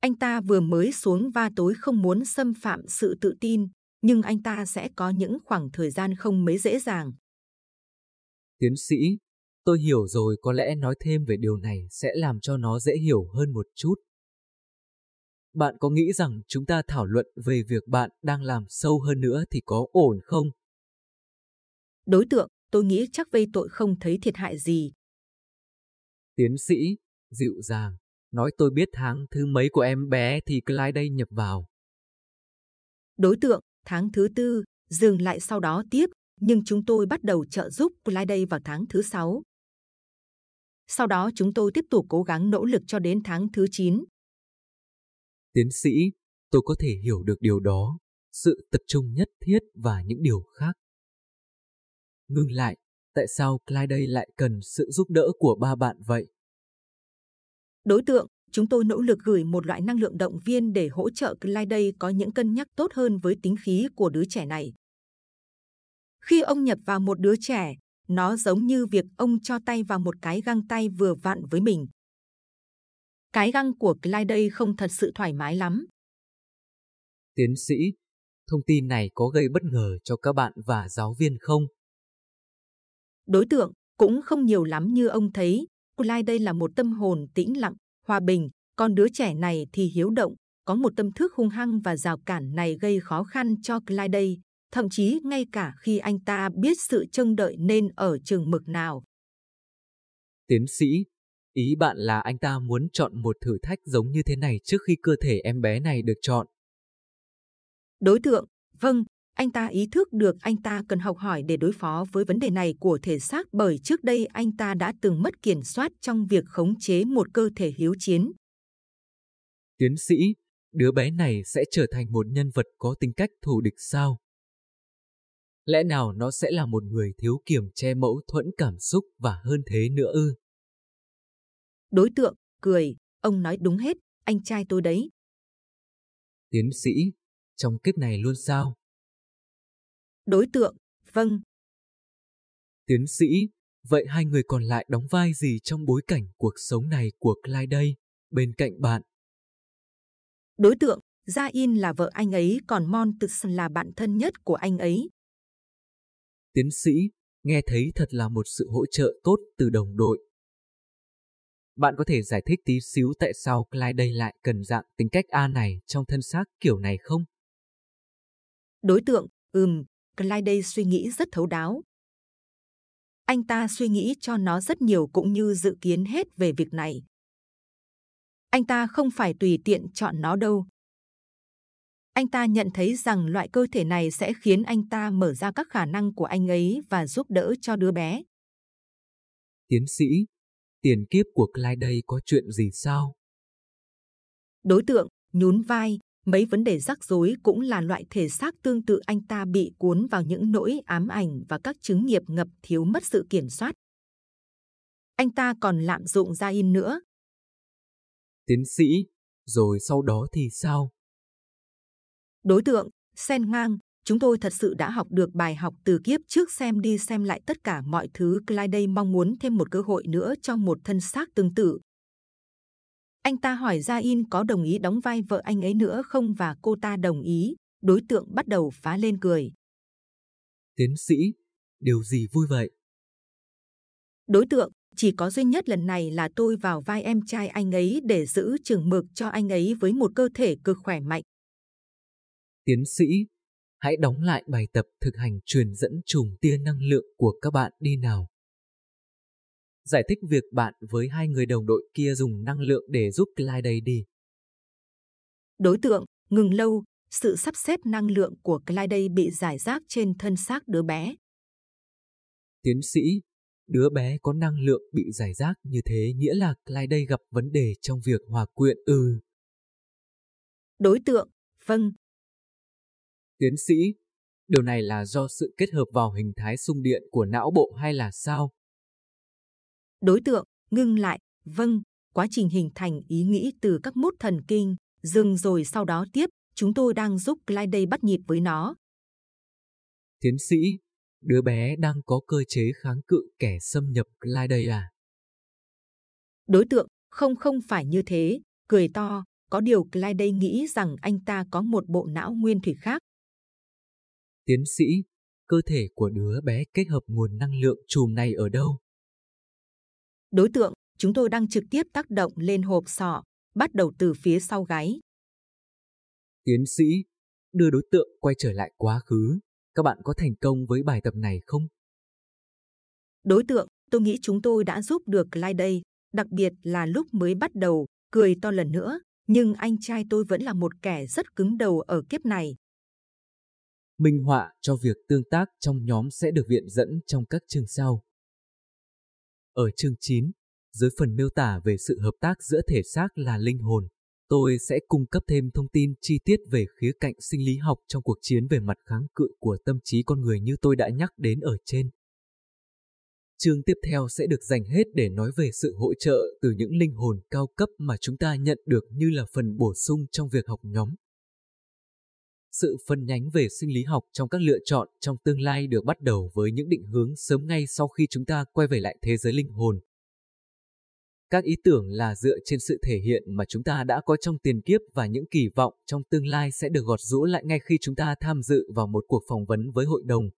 Anh ta vừa mới xuống va tối không muốn xâm phạm sự tự tin, nhưng anh ta sẽ có những khoảng thời gian không mấy dễ dàng. Tiến sĩ, tôi hiểu rồi có lẽ nói thêm về điều này sẽ làm cho nó dễ hiểu hơn một chút. Bạn có nghĩ rằng chúng ta thảo luận về việc bạn đang làm sâu hơn nữa thì có ổn không? Đối tượng, tôi nghĩ chắc vây tội không thấy thiệt hại gì. Tiến sĩ, dịu dàng, nói tôi biết tháng thứ mấy của em bé thì Clyde đây nhập vào. Đối tượng, tháng thứ tư, dừng lại sau đó tiếp, nhưng chúng tôi bắt đầu trợ giúp Clyde vào tháng thứ sáu. Sau đó chúng tôi tiếp tục cố gắng nỗ lực cho đến tháng thứ 9. Tiến sĩ, tôi có thể hiểu được điều đó, sự tập trung nhất thiết và những điều khác. Ngừng lại, tại sao Clyde lại cần sự giúp đỡ của ba bạn vậy? Đối tượng, chúng tôi nỗ lực gửi một loại năng lượng động viên để hỗ trợ Clyde có những cân nhắc tốt hơn với tính khí của đứa trẻ này. Khi ông nhập vào một đứa trẻ, nó giống như việc ông cho tay vào một cái găng tay vừa vặn với mình. Cái găng của Clyde không thật sự thoải mái lắm. Tiến sĩ, thông tin này có gây bất ngờ cho các bạn và giáo viên không? Đối tượng cũng không nhiều lắm như ông thấy. Clyde là một tâm hồn tĩnh lặng, hòa bình, còn đứa trẻ này thì hiếu động, có một tâm thức hung hăng và rào cản này gây khó khăn cho Clyde, thậm chí ngay cả khi anh ta biết sự trông đợi nên ở trường mực nào. Tiến sĩ, ý bạn là anh ta muốn chọn một thử thách giống như thế này trước khi cơ thể em bé này được chọn. Đối tượng, vâng, anh ta ý thức được anh ta cần học hỏi để đối phó với vấn đề này của thể xác bởi trước đây anh ta đã từng mất kiểm soát trong việc khống chế một cơ thể hiếu chiến. Tiến sĩ, đứa bé này sẽ trở thành một nhân vật có tính cách thù địch sao? Lẽ nào nó sẽ là một người thiếu kiềm che mẫu thuẫn cảm xúc và hơn thế nữa ư? Đối tượng, cười, ông nói đúng hết, anh trai tôi đấy. Tiến sĩ, trong kiếp này luôn sao? Đối tượng, vâng. Tiến sĩ, vậy hai người còn lại đóng vai gì trong bối cảnh cuộc sống này của Clyde đây, bên cạnh bạn? Đối tượng, Gia In là vợ anh ấy còn Montus là bạn thân nhất của anh ấy. Tiến sĩ, nghe thấy thật là một sự hỗ trợ tốt từ đồng đội. Bạn có thể giải thích tí xíu tại sao Clyde đây lại cần dạng tính cách A này trong thân xác kiểu này không? Đối tượng, ừm, Clyde suy nghĩ rất thấu đáo. Anh ta suy nghĩ cho nó rất nhiều cũng như dự kiến hết về việc này. Anh ta không phải tùy tiện chọn nó đâu. Anh ta nhận thấy rằng loại cơ thể này sẽ khiến anh ta mở ra các khả năng của anh ấy và giúp đỡ cho đứa bé. Tiến sĩ, tiền kiếp của Clyde đây có chuyện gì sao? Đối tượng nhún vai, mấy vấn đề rắc rối cũng là loại thể xác tương tự anh ta bị cuốn vào những nỗi ám ảnh và các chứng nghiệp ngập thiếu mất sự kiểm soát. Anh ta còn lạm dụng gia in nữa. Tiến sĩ, rồi sau đó thì sao? Đối tượng, sen ngang, chúng tôi thật sự đã học được bài học từ kiếp trước xem đi xem lại tất cả mọi thứ. Clyde mong muốn thêm một cơ hội nữa cho một thân xác tương tự. Anh ta hỏi Gia In có đồng ý đóng vai vợ anh ấy nữa không và cô ta đồng ý. Đối tượng bắt đầu phá lên cười. Tiến sĩ, điều gì vui vậy? Đối tượng, chỉ có duy nhất lần này là tôi vào vai em trai anh ấy để giữ chừng mực cho anh ấy với một cơ thể cực khỏe mạnh. Tiến sĩ, hãy đóng lại bài tập thực hành truyền dẫn chùm tia năng lượng của các bạn đi nào. Giải thích việc bạn với hai người đồng đội kia dùng năng lượng để giúp Clyde đi. Đối tượng, ngừng lâu, sự sắp xếp năng lượng của Clyde bị giải rác trên thân xác đứa bé. Tiến sĩ, đứa bé có năng lượng bị giải rác như thế nghĩa là Clyde gặp vấn đề trong việc hòa quyện ư. Ừ. Đối tượng, vâng. Tiến sĩ, điều này là do sự kết hợp vào hình thái xung điện của não bộ hay là sao? Đối tượng, ngưng lại, vâng, quá trình hình thành ý nghĩ từ các mốt thần kinh, dừng rồi sau đó tiếp, chúng tôi đang giúp Clyde bắt nhịp với nó. Tiến sĩ, đứa bé đang có cơ chế kháng cự kẻ xâm nhập Clyde à? Đối tượng, không không phải như thế, cười to, có điều Clyde nghĩ rằng anh ta có một bộ não nguyên thủy khác. Tiến sĩ, cơ thể của đứa bé kết hợp nguồn năng lượng chùm này ở đâu? Đối tượng, chúng tôi đang trực tiếp tác động lên hộp sọ, bắt đầu từ phía sau gáy. Tiến sĩ, đưa đối tượng quay trở lại quá khứ. Các bạn có thành công với bài tập này không? Đối tượng, tôi nghĩ chúng tôi đã giúp được Clyde, đặc biệt là lúc mới bắt đầu, cười to lần nữa. Nhưng anh trai tôi vẫn là một kẻ rất cứng đầu ở kiếp này. Minh họa cho việc tương tác trong nhóm sẽ được viện dẫn trong các chương sau. Ở chương 9, dưới phần miêu tả về sự hợp tác giữa thể xác là linh hồn, tôi sẽ cung cấp thêm thông tin chi tiết về khía cạnh sinh lý học trong cuộc chiến về mặt kháng cự của tâm trí con người như tôi đã nhắc đến ở trên. Chương tiếp theo sẽ được dành hết để nói về sự hỗ trợ từ những linh hồn cao cấp mà chúng ta nhận được như là phần bổ sung trong việc học nhóm. Sự phân nhánh về sinh lý học trong các lựa chọn trong tương lai được bắt đầu với những định hướng sớm ngay sau khi chúng ta quay về lại thế giới linh hồn. Các ý tưởng là dựa trên sự thể hiện mà chúng ta đã có trong tiền kiếp và những kỳ vọng trong tương lai sẽ được gọt rũ lại ngay khi chúng ta tham dự vào một cuộc phỏng vấn với hội đồng